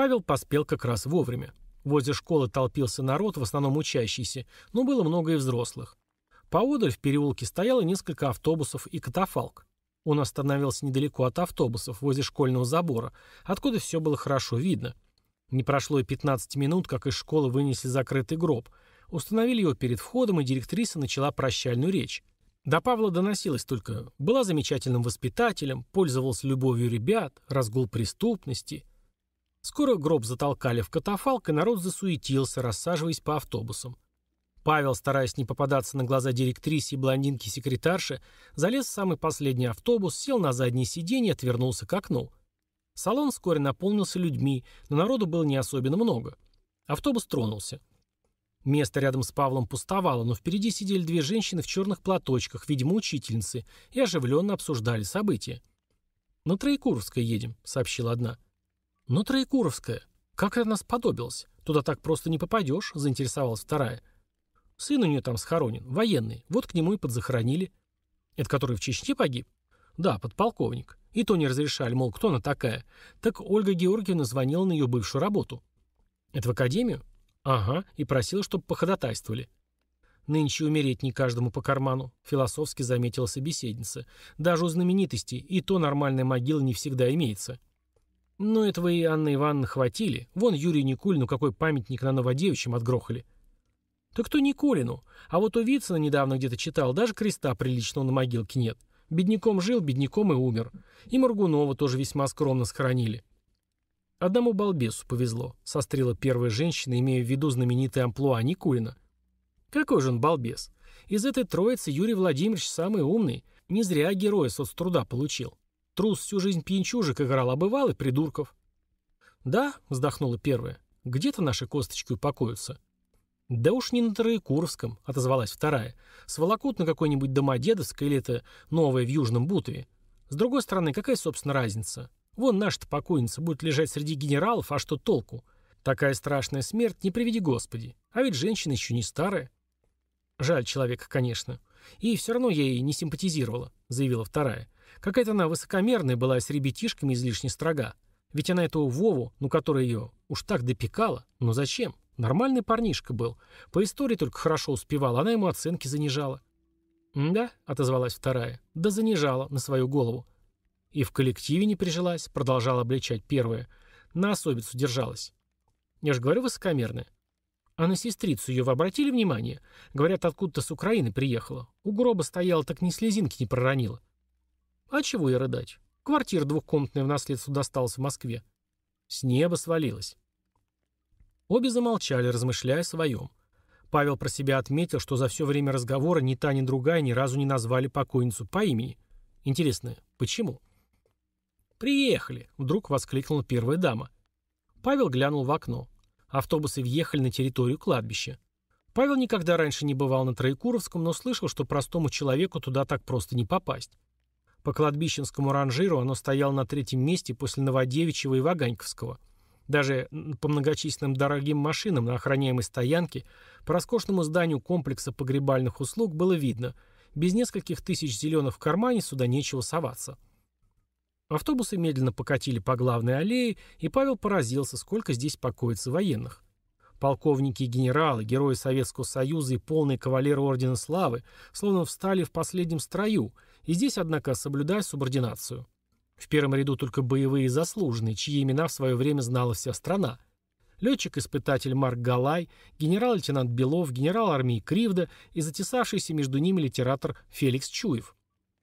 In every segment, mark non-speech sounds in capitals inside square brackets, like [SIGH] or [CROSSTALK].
Павел поспел как раз вовремя. Возле школы толпился народ, в основном учащийся, но было много и взрослых. Поодаль в переулке стояло несколько автобусов и катафалк. Он остановился недалеко от автобусов, возле школьного забора, откуда все было хорошо видно. Не прошло и 15 минут, как из школы вынесли закрытый гроб. Установили его перед входом, и директриса начала прощальную речь. До Павла доносилось только «была замечательным воспитателем, пользовался любовью ребят, разгул преступности». Скоро гроб затолкали в катафалк, и народ засуетился, рассаживаясь по автобусам. Павел, стараясь не попадаться на глаза директрисе и блондинке-секретарше, залез в самый последний автобус, сел на заднее сиденье и отвернулся к окну. Салон вскоре наполнился людьми, но народу было не особенно много. Автобус тронулся. Место рядом с Павлом пустовало, но впереди сидели две женщины в черных платочках, видимо, учительницы, и оживленно обсуждали события. «На Троекуровское едем», — сообщила одна. «На Троекуровское? Как это нас подобилось? Туда так просто не попадешь», — заинтересовалась вторая. «Сын у нее там схоронен, военный. Вот к нему и подзахоронили». «Это который в Чечне погиб?» «Да, подполковник. И то не разрешали, мол, кто она такая. Так Ольга Георгиевна звонила на ее бывшую работу». «Это в академию?» «Ага, и просила, чтобы походатайствовали». «Нынче умереть не каждому по карману», — философски заметила собеседница. «Даже у знаменитостей и то нормальная могила не всегда имеется». «Ну, этого и Анна Ивановна хватили. Вон Юрию Никулину какой памятник на Новодевичьем отгрохали». «Так кто Никулину? А вот у Вицина недавно где-то читал, даже креста приличного на могилке нет. Бедняком жил, бедняком и умер. И Моргунова тоже весьма скромно схоронили». Одному балбесу повезло, сострила первая женщина, имея в виду знаменитый амплуа Никулина. Какой же он балбес? Из этой троицы Юрий Владимирович самый умный. Не зря героя соцтруда получил. Трус всю жизнь пьянчужек играл, а бывал и придурков. «Да», — вздохнула первая, — «где-то наши косточки упокоятся». «Да уж не на Троекуровском», — отозвалась вторая. «Сволокут на какой-нибудь Домодедовской или это новое в Южном Бутове. С другой стороны, какая, собственно, разница? Вон наша-то покойница будет лежать среди генералов, а что толку? Такая страшная смерть, не приведи Господи. А ведь женщина еще не старая. Жаль человека, конечно. И все равно я ей не симпатизировала, заявила вторая. Какая-то она высокомерная была с ребятишками излишне строга. Ведь она этого Вову, ну который ее уж так допекала. Ну зачем? Нормальный парнишка был. По истории только хорошо успевал, она ему оценки занижала. «Да», — отозвалась вторая, — «да занижала на свою голову. И в коллективе не прижилась, продолжала обличать первая. На особицу держалась. Я же говорю высокомерная. А на сестрицу ее вы обратили внимание? Говорят, откуда-то с Украины приехала. У гроба стояла, так ни слезинки не проронила. А чего я рыдать? Квартира двухкомнатная в наследство досталась в Москве. С неба свалилась. Обе замолчали, размышляя о своем. Павел про себя отметил, что за все время разговора ни та, ни другая ни разу не назвали покойницу по имени. Интересно, почему? «Приехали!» — вдруг воскликнула первая дама. Павел глянул в окно. Автобусы въехали на территорию кладбища. Павел никогда раньше не бывал на Троекуровском, но слышал, что простому человеку туда так просто не попасть. По кладбищенскому ранжиру оно стояло на третьем месте после Новодевичьего и Ваганьковского. Даже по многочисленным дорогим машинам на охраняемой стоянке, по роскошному зданию комплекса погребальных услуг было видно, без нескольких тысяч зеленых в кармане сюда нечего соваться. Автобусы медленно покатили по главной аллее, и Павел поразился, сколько здесь покоится военных. Полковники и генералы, герои Советского Союза и полные кавалеры Ордена Славы словно встали в последнем строю, и здесь, однако, соблюдая субординацию. В первом ряду только боевые заслуженные, чьи имена в свое время знала вся страна. Летчик-испытатель Марк Галай, генерал-лейтенант Белов, генерал армии Кривда и затесавшийся между ними литератор Феликс Чуев.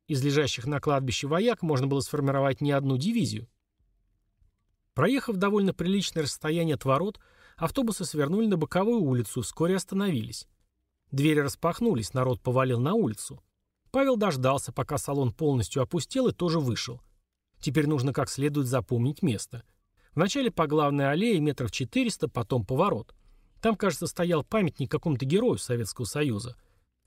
Из лежащих на кладбище вояк можно было сформировать не одну дивизию. Проехав довольно приличное расстояние от ворот, автобусы свернули на боковую улицу, вскоре остановились. Двери распахнулись, народ повалил на улицу. Павел дождался, пока салон полностью опустел и тоже вышел. Теперь нужно как следует запомнить место. Вначале по главной аллее метров 400, потом поворот. Там, кажется, стоял памятник какому-то герою Советского Союза.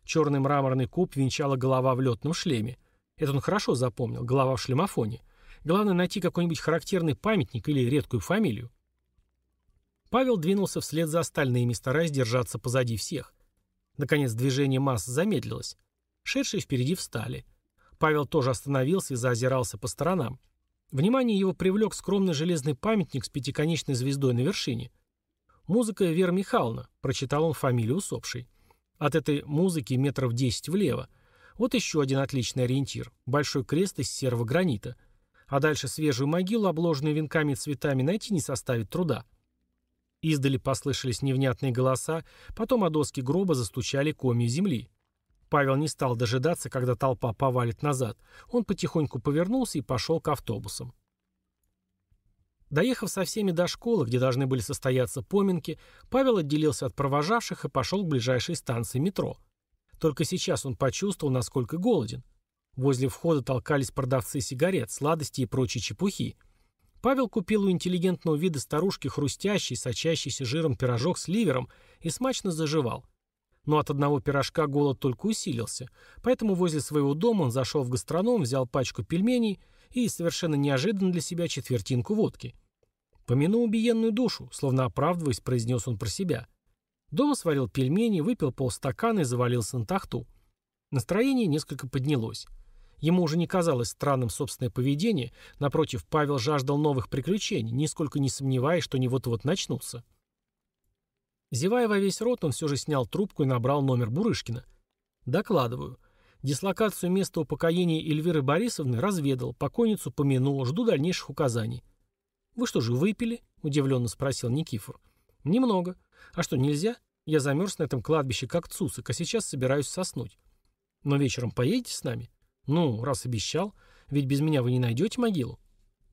Черный мраморный куб венчала голова в летном шлеме. Это он хорошо запомнил, голова в шлемофоне. Главное найти какой-нибудь характерный памятник или редкую фамилию. Павел двинулся вслед за остальными, стараясь держаться позади всех. Наконец движение масс замедлилось. Шедшие впереди встали. Павел тоже остановился и заозирался по сторонам. Внимание его привлек скромный железный памятник с пятиконечной звездой на вершине. «Музыка Вера Михайловна», — прочитал он фамилию усопшей. От этой музыки метров десять влево. Вот еще один отличный ориентир. Большой крест из серого гранита. А дальше свежую могилу, обложенную венками и цветами, найти не составит труда. Издали послышались невнятные голоса, потом о доски гроба застучали комья земли. Павел не стал дожидаться, когда толпа повалит назад. Он потихоньку повернулся и пошел к автобусам. Доехав со всеми до школы, где должны были состояться поминки, Павел отделился от провожавших и пошел к ближайшей станции метро. Только сейчас он почувствовал, насколько голоден. Возле входа толкались продавцы сигарет, сладостей и прочей чепухи. Павел купил у интеллигентного вида старушки хрустящий, сочащийся жиром пирожок с ливером и смачно заживал. Но от одного пирожка голод только усилился, поэтому возле своего дома он зашел в гастроном, взял пачку пельменей и, совершенно неожиданно для себя, четвертинку водки. «Помяну убиенную душу», словно оправдываясь, произнес он про себя. Дома сварил пельмени, выпил полстакана и завалился на тахту. Настроение несколько поднялось. Ему уже не казалось странным собственное поведение, напротив, Павел жаждал новых приключений, нисколько не сомневаясь, что они вот-вот начнутся. Зевая во весь рот, он все же снял трубку и набрал номер Бурышкина. «Докладываю. Дислокацию места упокоения Эльвиры Борисовны разведал, покойницу помянул, жду дальнейших указаний. «Вы что же, выпили?» – удивленно спросил Никифор. «Немного. А что, нельзя? Я замерз на этом кладбище, как цуцик, а сейчас собираюсь соснуть. Но вечером поедете с нами? Ну, раз обещал. Ведь без меня вы не найдете могилу.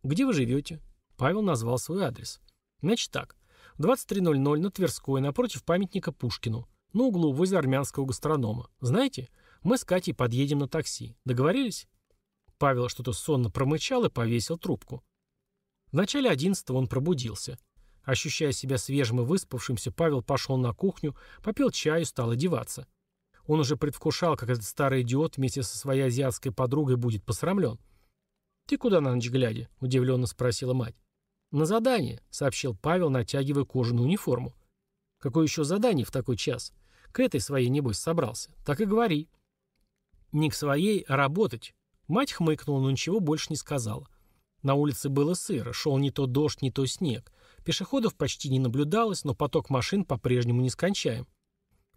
Где вы живете?» Павел назвал свой адрес. «Значит так. 23.00 на Тверской, напротив памятника Пушкину. На углу, возле армянского гастронома. Знаете, мы с Катей подъедем на такси. Договорились?» Павел что-то сонно промычал и повесил трубку. В начале одиннадцатого он пробудился. Ощущая себя свежим и выспавшимся, Павел пошел на кухню, попил чаю и стал одеваться. Он уже предвкушал, как этот старый идиот вместе со своей азиатской подругой будет посрамлен. «Ты куда на ночь глядя?» – удивленно спросила мать. «На задание», – сообщил Павел, натягивая кожаную униформу. «Какое еще задание в такой час? К этой своей, небось, собрался. Так и говори». Не к своей, а работать. Мать хмыкнула, но ничего больше не сказала. На улице было сыро, шел не то дождь, не то снег. Пешеходов почти не наблюдалось, но поток машин по-прежнему нескончаем.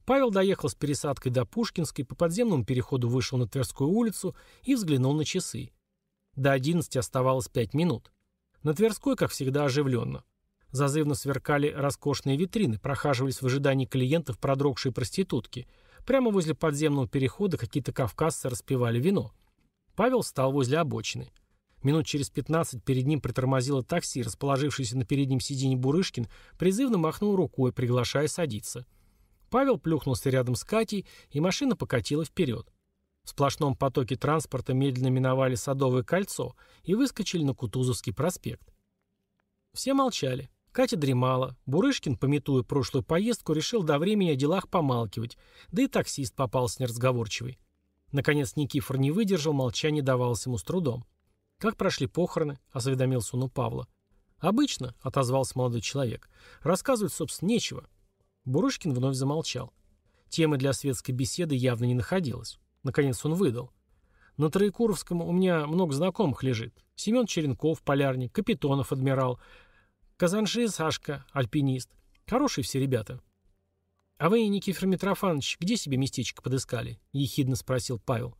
Павел доехал с пересадкой до Пушкинской, по подземному переходу вышел на Тверскую улицу и взглянул на часы. До 11 оставалось 5 минут. На Тверской, как всегда, оживленно. Зазывно сверкали роскошные витрины, прохаживались в ожидании клиентов продрогшие проститутки – Прямо возле подземного перехода какие-то кавказцы распивали вино. Павел встал возле обочины. Минут через пятнадцать перед ним притормозило такси, расположившийся на переднем сиденье Бурышкин, призывно махнул рукой, приглашая садиться. Павел плюхнулся рядом с Катей, и машина покатила вперед. В сплошном потоке транспорта медленно миновали Садовое кольцо и выскочили на Кутузовский проспект. Все молчали. Катя дремала. Бурышкин, пометуя прошлую поездку, решил до времени о делах помалкивать, да и таксист попался неразговорчивый. Наконец Никифор не выдержал, молчание давалось ему с трудом. «Как прошли похороны?» – осведомился он у Павла. «Обычно», – отозвался молодой человек. «Рассказывать, собственно, нечего». Бурышкин вновь замолчал. Темы для светской беседы явно не находилось. Наконец он выдал. «На Троекуровском у меня много знакомых лежит. Семен Черенков, полярник, Капитонов, адмирал, Казанжи, Сашка, альпинист. Хорошие все ребята. А вы, Никифор Митрофанович, где себе местечко подыскали? Ехидно спросил Павел.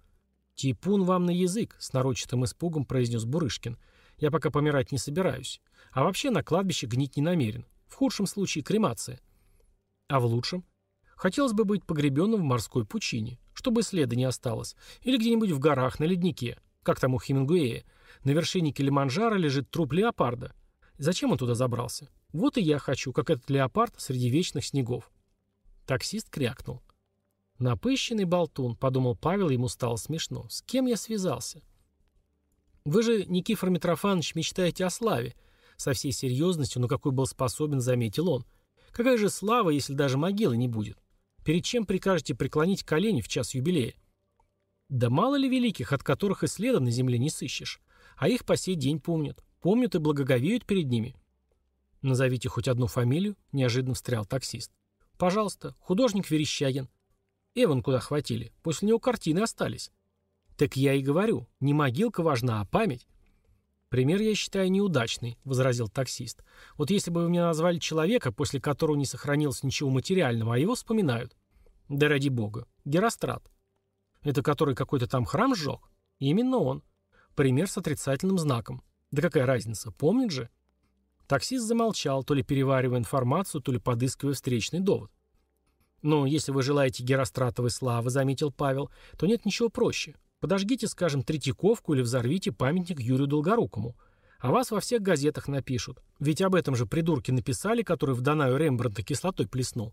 Типун вам на язык, с нарочитым испугом произнес Бурышкин. Я пока помирать не собираюсь. А вообще на кладбище гнить не намерен. В худшем случае кремация. А в лучшем? Хотелось бы быть погребенным в морской пучине, чтобы следа не осталось. Или где-нибудь в горах, на леднике. Как там у Хемингуэя. На вершине Килиманджаро лежит труп леопарда. Зачем он туда забрался? Вот и я хочу, как этот леопард среди вечных снегов. Таксист крякнул. Напыщенный болтун, подумал Павел, ему стало смешно. С кем я связался? Вы же, Никифор Митрофанович, мечтаете о славе. Со всей серьезностью, но какой был способен, заметил он. Какая же слава, если даже могилы не будет? Перед чем прикажете преклонить колени в час юбилея? Да мало ли великих, от которых и следа на земле не сыщешь. А их по сей день помнят помнят и благоговеют перед ними. «Назовите хоть одну фамилию», — неожиданно встрял таксист. «Пожалуйста, художник Верещагин». «Эван куда хватили? После него картины остались». «Так я и говорю, не могилка важна, а память». «Пример, я считаю, неудачный», — возразил таксист. «Вот если бы вы мне назвали человека, после которого не сохранилось ничего материального, а его вспоминают». «Да ради бога. Герострат». «Это который какой-то там храм сжег?» «Именно он. Пример с отрицательным знаком. Да какая разница, помнит же?» Таксист замолчал, то ли переваривая информацию, то ли подыскивая встречный довод. «Но если вы желаете Геростратовой славы», — заметил Павел, — «то нет ничего проще. Подожгите, скажем, Третьяковку или взорвите памятник Юрию Долгорукому. А вас во всех газетах напишут. Ведь об этом же придурки написали, который в Данаю Рембрандта кислотой плеснул.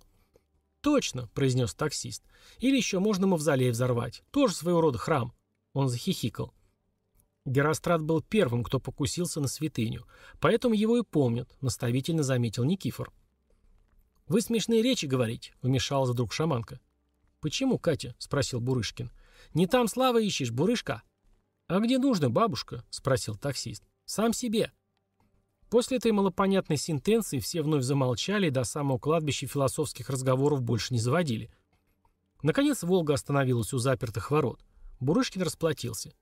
«Точно», — произнес таксист. «Или еще можно мавзолей взорвать. Тоже своего рода храм». Он захихикал. Герострат был первым, кто покусился на святыню. Поэтому его и помнят, наставительно заметил Никифор. «Вы смешные речи говорите», — вмешалась вдруг шаманка. «Почему, Катя?» — спросил Бурышкин. «Не там славы ищешь, бурышка?» «А где нужно, бабушка?» — спросил таксист. «Сам себе». После этой малопонятной сентенции все вновь замолчали и до самого кладбища философских разговоров больше не заводили. Наконец «Волга» остановилась у запертых ворот. Бурышкин расплатился.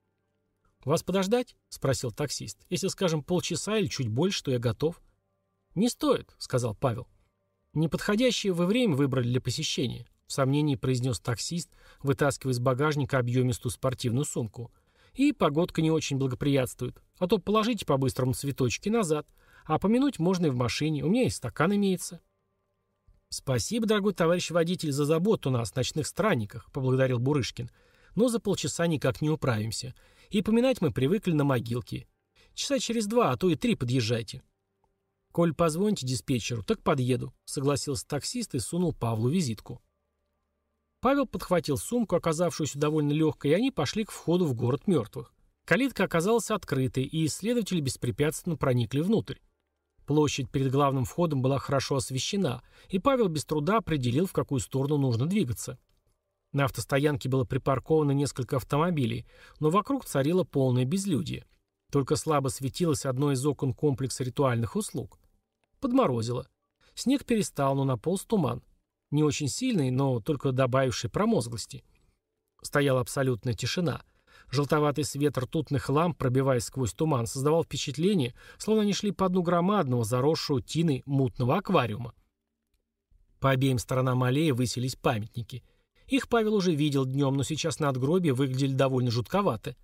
«Вас подождать?» — спросил таксист. «Если, скажем, полчаса или чуть больше, то я готов». «Не стоит», — сказал Павел. «Неподходящее вы время выбрали для посещения. В сомнении произнес таксист, вытаскивая из багажника объемистую спортивную сумку. И погодка не очень благоприятствует. А то положите по-быстрому цветочки назад. А помянуть можно и в машине. У меня и стакан имеется. «Спасибо, дорогой товарищ водитель, за заботу нас, ночных странниках», — поблагодарил Бурышкин. «Но за полчаса никак не управимся. И поминать мы привыкли на могилке. Часа через два, а то и три подъезжайте». «Коль позвоните диспетчеру, так подъеду», — согласился таксист и сунул Павлу визитку. Павел подхватил сумку, оказавшуюся довольно легкой, и они пошли к входу в город мертвых. Калитка оказалась открытой, и исследователи беспрепятственно проникли внутрь. Площадь перед главным входом была хорошо освещена, и Павел без труда определил, в какую сторону нужно двигаться. На автостоянке было припарковано несколько автомобилей, но вокруг царило полное безлюдие. Только слабо светилось одно из окон комплекса ритуальных услуг. Подморозило. Снег перестал, но наполз туман. Не очень сильный, но только добавивший промозглости. Стояла абсолютная тишина. Желтоватый свет ртутных ламп, пробиваясь сквозь туман, создавал впечатление, словно они шли по дну громадного, заросшего тиной мутного аквариума. По обеим сторонам аллеи высились памятники. Их Павел уже видел днем, но сейчас надгробия выглядели довольно жутковато.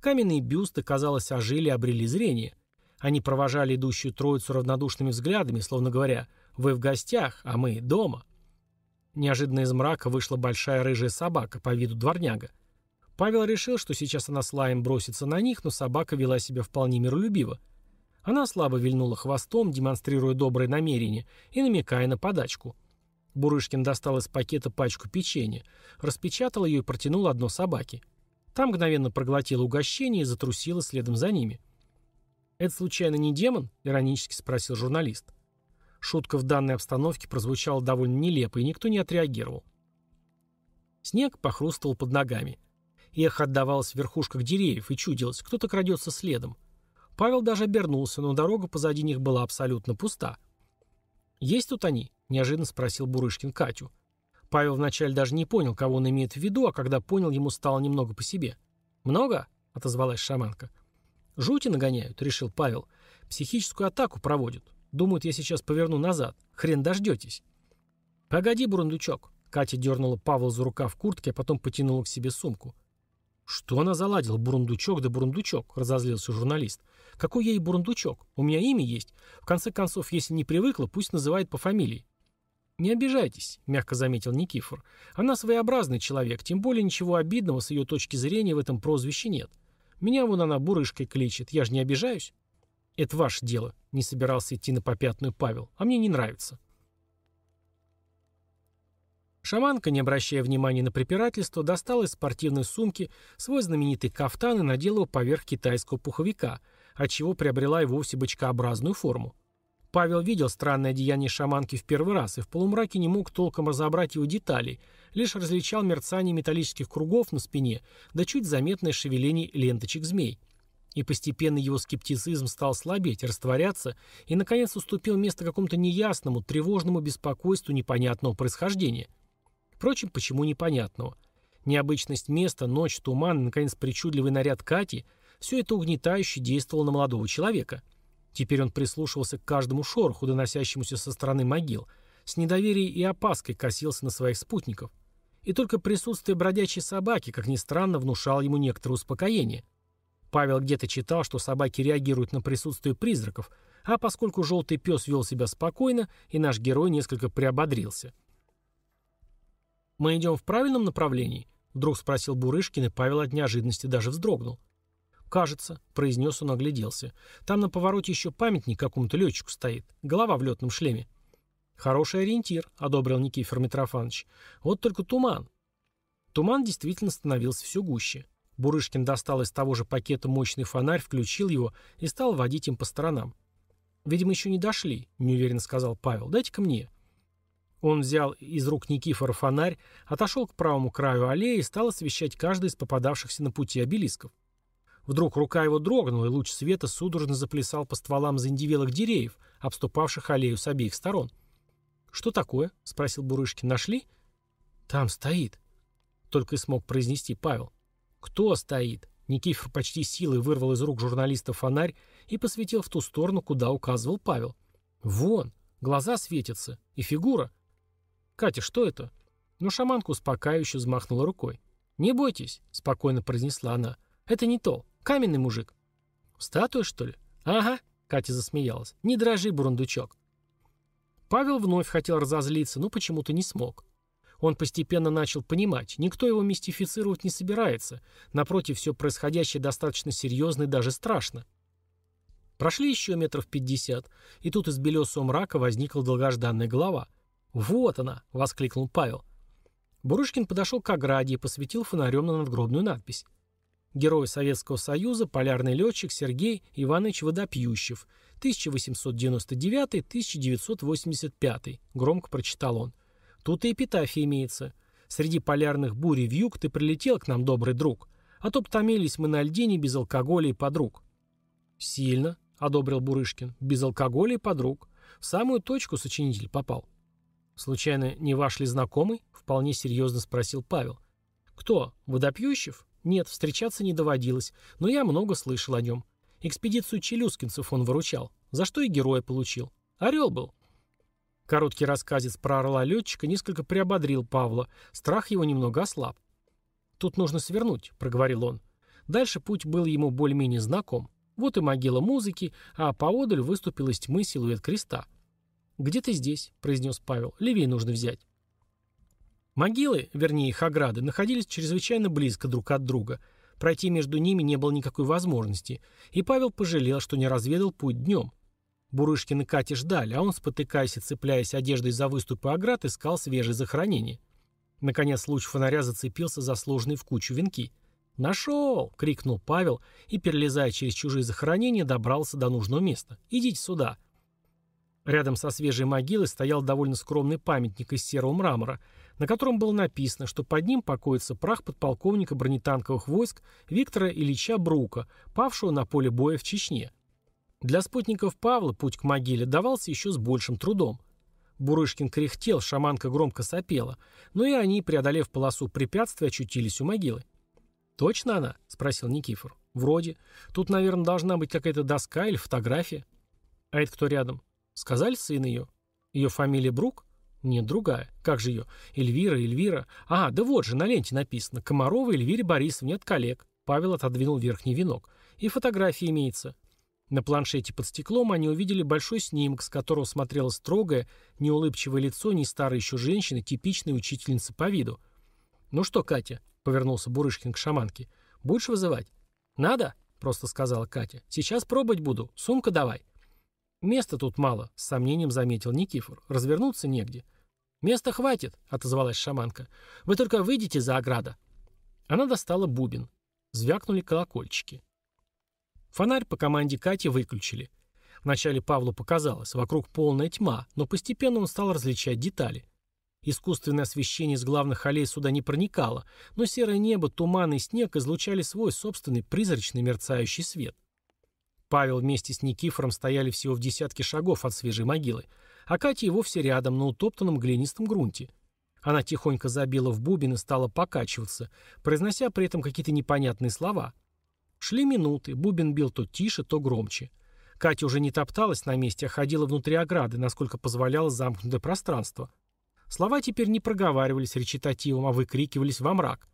Каменные бюсты, казалось, ожили и обрели зрение. Они провожали идущую троицу равнодушными взглядами, словно говоря «Вы в гостях, а мы дома». Неожиданно из мрака вышла большая рыжая собака по виду дворняга. Павел решил, что сейчас она с лаем бросится на них, но собака вела себя вполне миролюбиво. Она слабо вильнула хвостом, демонстрируя доброе намерение и намекая на подачку. Бурышкин достал из пакета пачку печенья, распечатал ее и протянул одно собаке. Там мгновенно проглотила угощение и затрусила следом за ними. «Это случайно не демон?» — иронически спросил журналист. Шутка в данной обстановке прозвучала довольно нелепо, и никто не отреагировал. Снег похрустывал под ногами. Эхо отдавалось в верхушках деревьев, и чудилось, кто-то крадется следом. Павел даже обернулся, но дорога позади них была абсолютно пуста. «Есть тут они?» – неожиданно спросил Бурышкин Катю. Павел вначале даже не понял, кого он имеет в виду, а когда понял, ему стало немного по себе. «Много?» – отозвалась шаманка. «Жути нагоняют», – решил Павел. «Психическую атаку проводят. Думают, я сейчас поверну назад. Хрен дождетесь. Погоди, бурундучок. Катя дернула Павла за рукав куртки, а потом потянула к себе сумку. «Что она заладила? Бурундучок да бурундучок», — разозлился журналист. «Какой ей бурундучок? У меня имя есть. В конце концов, если не привыкла, пусть называет по фамилии». «Не обижайтесь», — мягко заметил Никифор. «Она своеобразный человек, тем более ничего обидного с ее точки зрения в этом прозвище нет. Меня вон она бурышкой кличет, я же не обижаюсь». «Это ваше дело», — не собирался идти на попятную Павел, «а мне не нравится». Шаманка, не обращая внимания на препирательство, достала из спортивной сумки свой знаменитый кафтан и надела его поверх китайского пуховика, отчего приобрела и вовсе бочкообразную форму. Павел видел странное одеяние шаманки в первый раз и в полумраке не мог толком разобрать его детали, лишь различал мерцание металлических кругов на спине да чуть заметное шевеление ленточек змей. И постепенно его скептицизм стал слабеть, растворяться, и, наконец, уступил место какому-то неясному, тревожному беспокойству непонятного происхождения. Впрочем, почему непонятного? Необычность места, ночь, туман и, наконец, причудливый наряд Кати – Все это угнетающе действовало на молодого человека. Теперь он прислушивался к каждому шороху, доносящемуся со стороны могил, с недоверием и опаской косился на своих спутников. И только присутствие бродячей собаки, как ни странно, внушало ему некоторое успокоение. Павел где-то читал, что собаки реагируют на присутствие призраков, а поскольку желтый пес вел себя спокойно, и наш герой несколько приободрился. «Мы идем в правильном направлении?» — вдруг спросил Бурышкин, и Павел от неожиданности даже вздрогнул. «Кажется», — произнес он, огляделся. «Там на повороте еще памятник какому-то летчику стоит. Голова в летном шлеме». «Хороший ориентир», — одобрил Никифор Митрофанович. «Вот только туман». Туман действительно становился все гуще. Бурышкин достал из того же пакета мощный фонарь, включил его и стал водить им по сторонам. «Видимо, еще не дошли», — неуверенно сказал Павел. «Дайте-ка мне». Он взял из рук Никифора фонарь, отошел к правому краю аллеи и стал освещать каждый из попадавшихся на пути обелисков. Вдруг рука его дрогнула, и луч света судорожно заплясал по стволам заиндивелых деревьев, обступавших аллею с обеих сторон. «Что такое?» — спросил Бурышкин. «Нашли?» «Там стоит», — только и смог произнести Павел. «Кто стоит?» Никифор почти силой вырвал из рук журналиста фонарь и посветил в ту сторону, куда указывал Павел. «Вон! Глаза светятся! И фигура!» «Катя, что это?» Но шаманка успокаивающе взмахнула рукой. «Не бойтесь», — спокойно произнесла она. «Это не то. Каменный мужик». «Статуя, что ли?» «Ага», — Катя засмеялась. «Не дрожи, бурундучок». Павел вновь хотел разозлиться, но почему-то не смог. Он постепенно начал понимать, никто его мистифицировать не собирается. Напротив, все происходящее достаточно серьезно и даже страшно. Прошли еще метров пятьдесят, и тут из белесого мрака возникла долгожданная голова. «Вот она!» — воскликнул Павел. Бурышкин подошел к ограде и посветил фонарем на надгробную надпись. Герой Советского Союза, полярный летчик Сергей Иванович Водопьющев, 1899-1985, громко прочитал он. Тут и эпитафия имеется. Среди полярных бурь и вьюг ты прилетел к нам, добрый друг, а то б томились мы на льдине без алкоголя и подруг. Сильно, одобрил Бурышкин, без алкоголя и подруг. В самую точку сочинитель попал. Случайно не ваш ли знакомый? Вполне серьезно спросил Павел. Кто? Водопьющев? Нет, встречаться не доводилось, но я много слышал о нем. Экспедицию челюскинцев он выручал, за что и героя получил. Орел был. Короткий рассказец про орла-летчика несколько приободрил Павла, страх его немного ослаб. «Тут нужно свернуть», — проговорил он. Дальше путь был ему более-менее знаком. Вот и могила музыки, а поодаль выступил из тьмы силуэт креста. «Где ты здесь?» — произнес Павел. «Левее нужно взять». Могилы, вернее их ограды, находились чрезвычайно близко друг от друга. Пройти между ними не было никакой возможности, и Павел пожалел, что не разведал путь днем. Бурышкин и Катя ждали, а он, спотыкаясь и цепляясь одеждой за выступы оград, искал свежее захоронение. Наконец луч фонаря зацепился за сложные в кучу венки. «Нашел!» — крикнул Павел и, перелезая через чужие захоронения, добрался до нужного места. «Идите сюда!» Рядом со свежей могилой стоял довольно скромный памятник из серого мрамора, на котором было написано, что под ним покоится прах подполковника бронетанковых войск Виктора Ильича Брука, павшего на поле боя в Чечне. Для спутников Павла путь к могиле давался еще с большим трудом. Бурышкин кряхтел, шаманка громко сопела, но и они, преодолев полосу препятствий, очутились у могилы. «Точно она?» — спросил Никифор. «Вроде. Тут, наверное, должна быть какая-то доска или фотография». «А это кто рядом?» Сказали сын ее. Ее фамилия Брук? Нет, другая. Как же ее? Эльвира, Эльвира. А, да вот же, на ленте написано. Комарова Эльвире Борисовне от коллег. Павел отодвинул верхний венок. И фотография имеется. На планшете под стеклом они увидели большой снимок, с которого смотрело строгое, неулыбчивое лицо не старой еще женщины, типичной учительницы по виду. «Ну что, Катя?» — повернулся Бурышкин к шаманке. «Будешь вызывать?» «Надо?» — просто сказала Катя. «Сейчас пробовать буду. Сумка давай». «Места тут мало», — с сомнением заметил Никифор. «Развернуться негде». «Места хватит», — отозвалась шаманка. «Вы только выйдите за ограда». Она достала бубен. Звякнули колокольчики. Фонарь по команде Кати выключили. Вначале Павлу показалось, вокруг полная тьма, но постепенно он стал различать детали. Искусственное освещение с главных аллей сюда не проникало, но серое небо, туман и снег излучали свой собственный призрачный мерцающий свет. Павел вместе с Никифором стояли всего в десятке шагов от свежей могилы, а Катя и вовсе рядом, на утоптанном глинистом грунте. Она тихонько забила в бубен и стала покачиваться, произнося при этом какие-то непонятные слова. Шли минуты, Бубен бил то тише, то громче. Катя уже не топталась на месте, а ходила внутри ограды, насколько позволяло замкнутое пространство. Слова теперь не проговаривались речитативом, а выкрикивались во мрак.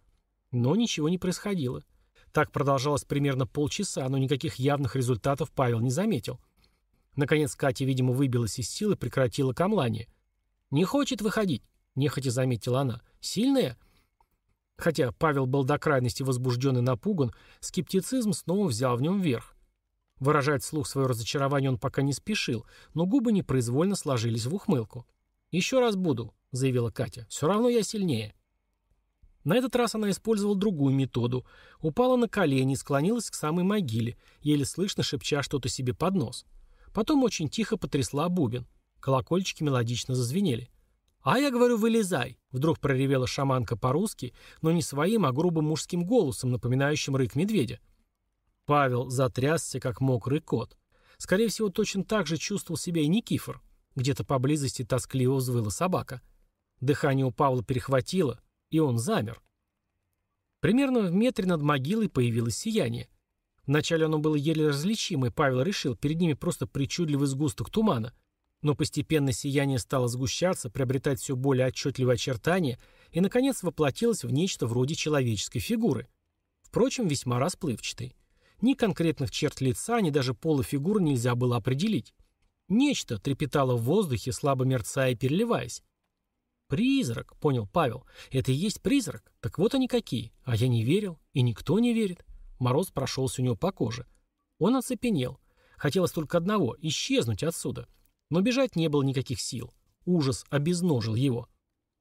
Но ничего не происходило. Так продолжалось примерно полчаса, но никаких явных результатов Павел не заметил. Наконец Катя, видимо, выбилась из силы и прекратила камлание. «Не хочет выходить», — нехотя заметила она. «Сильная?» Хотя Павел был до крайности возбужден и напуган, скептицизм снова взял в нем верх. Выражать вслух свое разочарование он пока не спешил, но губы непроизвольно сложились в ухмылку. «Еще раз буду», — заявила Катя. «Все равно я сильнее». На этот раз она использовала другую методу. Упала на колени и склонилась к самой могиле, еле слышно шепча что-то себе под нос. Потом очень тихо потрясла бубен. Колокольчики мелодично зазвенели. «А я говорю, вылезай!» — вдруг проревела шаманка по-русски, но не своим, а грубым мужским голосом, напоминающим рык медведя. Павел затрясся, как мокрый кот. Скорее всего, точно так же чувствовал себя и Никифор. Где-то поблизости тоскливо взвыла собака. Дыхание у Павла перехватило, и он замер. Примерно в метре над могилой появилось сияние. Вначале оно было еле различимо, и Павел решил, перед ними просто причудливый сгусток тумана. Но постепенно сияние стало сгущаться, приобретать все более отчетливые очертания и, наконец, воплотилось в нечто вроде человеческой фигуры. Впрочем, весьма расплывчатой. Ни конкретных черт лица, ни даже пола фигуры нельзя было определить. Нечто трепетало в воздухе, слабо мерцая и переливаясь. «Призрак», — понял Павел. «Это и есть призрак. Так вот они какие. А я не верил. И никто не верит». Мороз прошелся у него по коже. Он оцепенел. Хотелось только одного — исчезнуть отсюда. Но бежать не было никаких сил. Ужас обезножил его.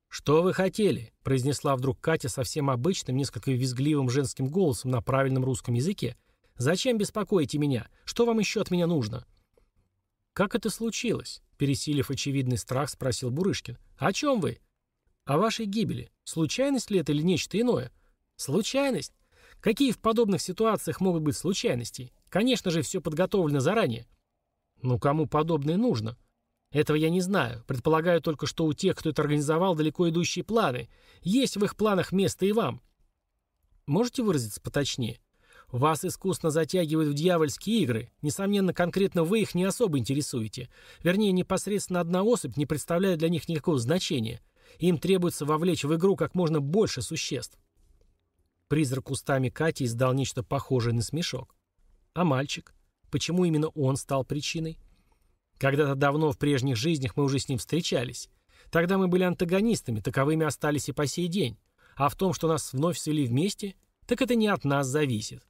«Что вы хотели?» — произнесла вдруг Катя совсем обычным, несколько визгливым женским голосом на правильном русском языке. «Зачем беспокоите меня? Что вам еще от меня нужно?» «Как это случилось?» — пересилив очевидный страх, спросил Бурышкин. «О чем вы?» «О вашей гибели. Случайность ли это или нечто иное?» «Случайность? Какие в подобных ситуациях могут быть случайности? Конечно же, все подготовлено заранее». «Ну, кому подобное нужно?» «Этого я не знаю. Предполагаю только, что у тех, кто это организовал, далеко идущие планы. Есть в их планах место и вам». «Можете выразиться поточнее?» Вас искусно затягивают в дьявольские игры. Несомненно, конкретно вы их не особо интересуете. Вернее, непосредственно одна особь не представляет для них никакого значения. Им требуется вовлечь в игру как можно больше существ. Призрак устами Кати издал нечто похожее на смешок. А мальчик? Почему именно он стал причиной? Когда-то давно в прежних жизнях мы уже с ним встречались. Тогда мы были антагонистами, таковыми остались и по сей день. А в том, что нас вновь свели вместе, так это не от нас зависит.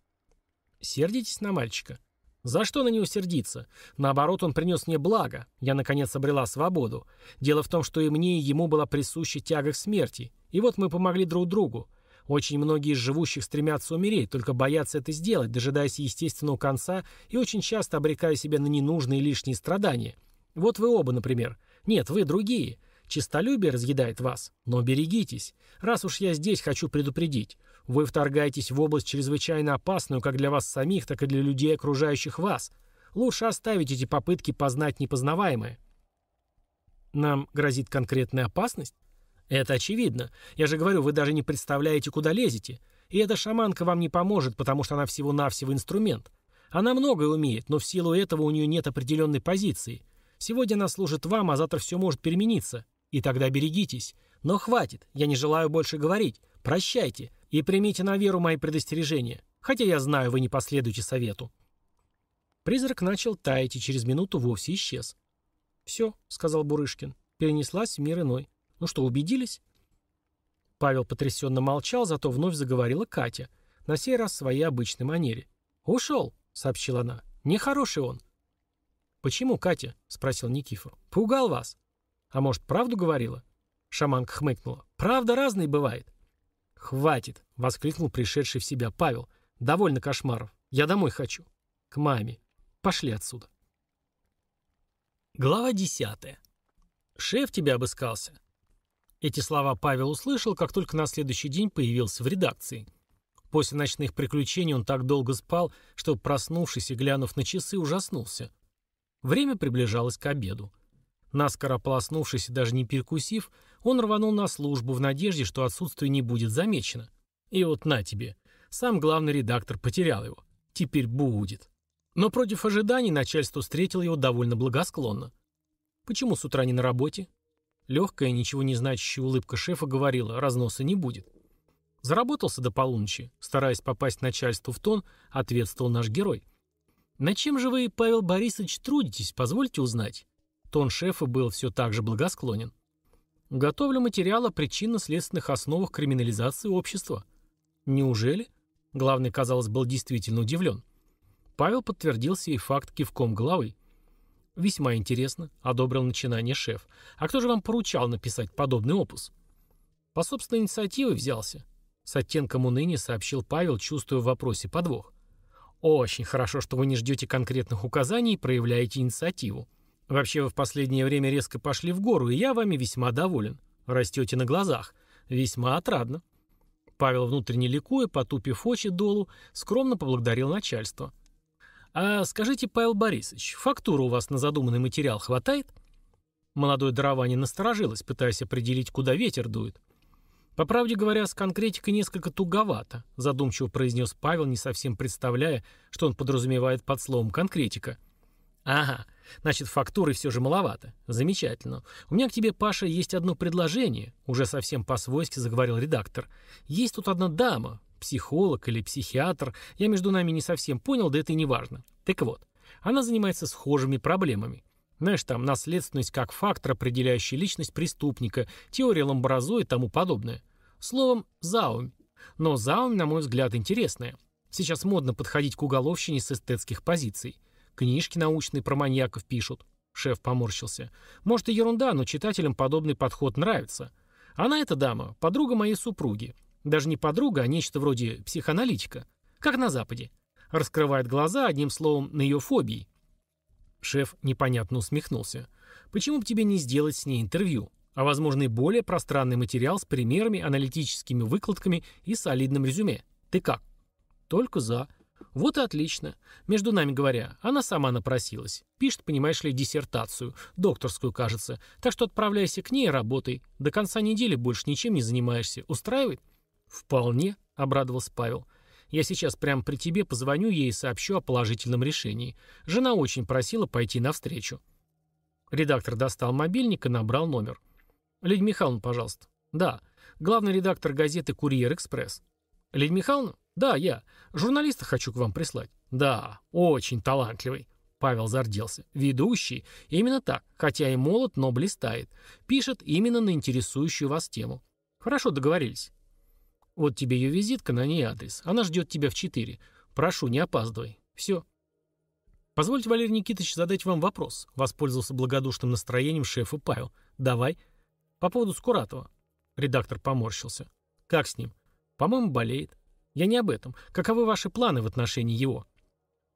Сердитесь на мальчика? За что на него сердиться? Наоборот, он принес мне благо. Я, наконец, обрела свободу. Дело в том, что и мне, и ему была присуща тяга к смерти. И вот мы помогли друг другу. Очень многие из живущих стремятся умереть, только боятся это сделать, дожидаясь естественного конца и очень часто обрекая себя на ненужные лишние страдания. Вот вы оба, например. Нет, вы другие. Чистолюбие разъедает вас. Но берегитесь. Раз уж я здесь, хочу предупредить. Вы вторгаетесь в область чрезвычайно опасную как для вас самих, так и для людей, окружающих вас. Лучше оставить эти попытки познать непознаваемое. Нам грозит конкретная опасность? Это очевидно. Я же говорю, вы даже не представляете, куда лезете. И эта шаманка вам не поможет, потому что она всего-навсего инструмент. Она многое умеет, но в силу этого у нее нет определенной позиции. Сегодня она служит вам, а завтра все может перемениться. И тогда берегитесь. Но хватит, я не желаю больше говорить. Прощайте. И примите на веру мои предостережения, хотя я знаю, вы не последуете совету». Призрак начал таять и через минуту вовсе исчез. «Все», — сказал Бурышкин, — перенеслась в мир иной. «Ну что, убедились?» Павел потрясенно молчал, зато вновь заговорила Катя, на сей раз в своей обычной манере. «Ушел», — сообщила она. «Нехороший он». «Почему, Катя?» — спросил Никифор. «Пугал вас». «А может, правду говорила?» Шаманка хмыкнула. «Правда разной бывает». «Хватит!» — воскликнул пришедший в себя Павел. «Довольно кошмаров. Я домой хочу. К маме. Пошли отсюда». Глава десятая. «Шеф тебя обыскался». Эти слова Павел услышал, как только на следующий день появился в редакции. После ночных приключений он так долго спал, что, проснувшись и глянув на часы, ужаснулся. Время приближалось к обеду. Наскоро ополоснувшись и даже не перекусив, он рванул на службу в надежде, что отсутствие не будет замечено. И вот на тебе. Сам главный редактор потерял его. Теперь будет. Но против ожиданий начальство встретило его довольно благосклонно. Почему с утра не на работе? Легкая, ничего не значащая улыбка шефа говорила, разноса не будет. Заработался до полуночи, стараясь попасть начальству в тон, ответствовал наш герой. «На чем же вы, Павел Борисович, трудитесь, позвольте узнать?» Тон шефа был все так же благосклонен. «Готовлю материал о причинно-следственных основах криминализации общества». «Неужели?» Главный, казалось, был действительно удивлен. Павел подтвердил сей факт кивком головы. «Весьма интересно», — одобрил начинание шеф. «А кто же вам поручал написать подобный опус?» «По собственной инициативе взялся», — с оттенком уныния сообщил Павел, чувствуя в вопросе подвох. «Очень хорошо, что вы не ждете конкретных указаний и проявляете инициативу. Вообще вы в последнее время резко пошли в гору, и я вами весьма доволен. Растете на глазах. Весьма отрадно». Павел, внутренне ликуя, потупив очи долу, скромно поблагодарил начальство. «А скажите, Павел Борисович, фактуру у вас на задуманный материал хватает?» Молодой дарование насторожилось, пытаясь определить, куда ветер дует. «По правде говоря, с конкретикой несколько туговато», задумчиво произнес Павел, не совсем представляя, что он подразумевает под словом «конкретика». «Ага, значит, фактуры все же маловато. Замечательно. У меня к тебе, Паша, есть одно предложение», уже совсем по-свойски заговорил редактор. «Есть тут одна дама, психолог или психиатр, я между нами не совсем понял, да это и не важно. Так вот, она занимается схожими проблемами. Знаешь, там наследственность как фактор, определяющий личность преступника, теория Ламбразо и тому подобное. Словом, заумь. Но заумь, на мой взгляд, интересная. Сейчас модно подходить к уголовщине с эстетских позиций. Книжки научные про маньяков пишут. Шеф поморщился. Может и ерунда, но читателям подобный подход нравится. Она эта дама, подруга моей супруги. Даже не подруга, а нечто вроде психоаналитика. Как на Западе. Раскрывает глаза, одним словом, на ее фобии. Шеф непонятно усмехнулся. Почему бы тебе не сделать с ней интервью? А возможно и более пространный материал с примерами, аналитическими выкладками и солидным резюме. Ты как? Только за. Вот и отлично. Между нами говоря, она сама напросилась. Пишет, понимаешь ли, диссертацию. Докторскую, кажется. Так что отправляйся к ней и работай. До конца недели больше ничем не занимаешься. Устраивает? Вполне, обрадовался Павел. Я сейчас прямо при тебе позвоню ей и сообщу о положительном решении. Жена очень просила пойти навстречу. Редактор достал мобильник и набрал номер. «Лидия Михайловна, пожалуйста». «Да. Главный редактор газеты «Курьер Экспресс». «Лидия Михайловна?» «Да, я. Журналиста хочу к вам прислать». «Да, очень талантливый». Павел зарделся. «Ведущий? Именно так. Хотя и молод, но блистает. Пишет именно на интересующую вас тему. Хорошо договорились. Вот тебе ее визитка, на ней адрес. Она ждет тебя в четыре. Прошу, не опаздывай. Все». «Позвольте, Валерий Никитович, задать вам вопрос», — воспользовался благодушным настроением шефа Павел. «Давай». «По поводу Скуратова». Редактор поморщился. «Как с ним?» «По-моему, болеет». Я не об этом. Каковы ваши планы в отношении его?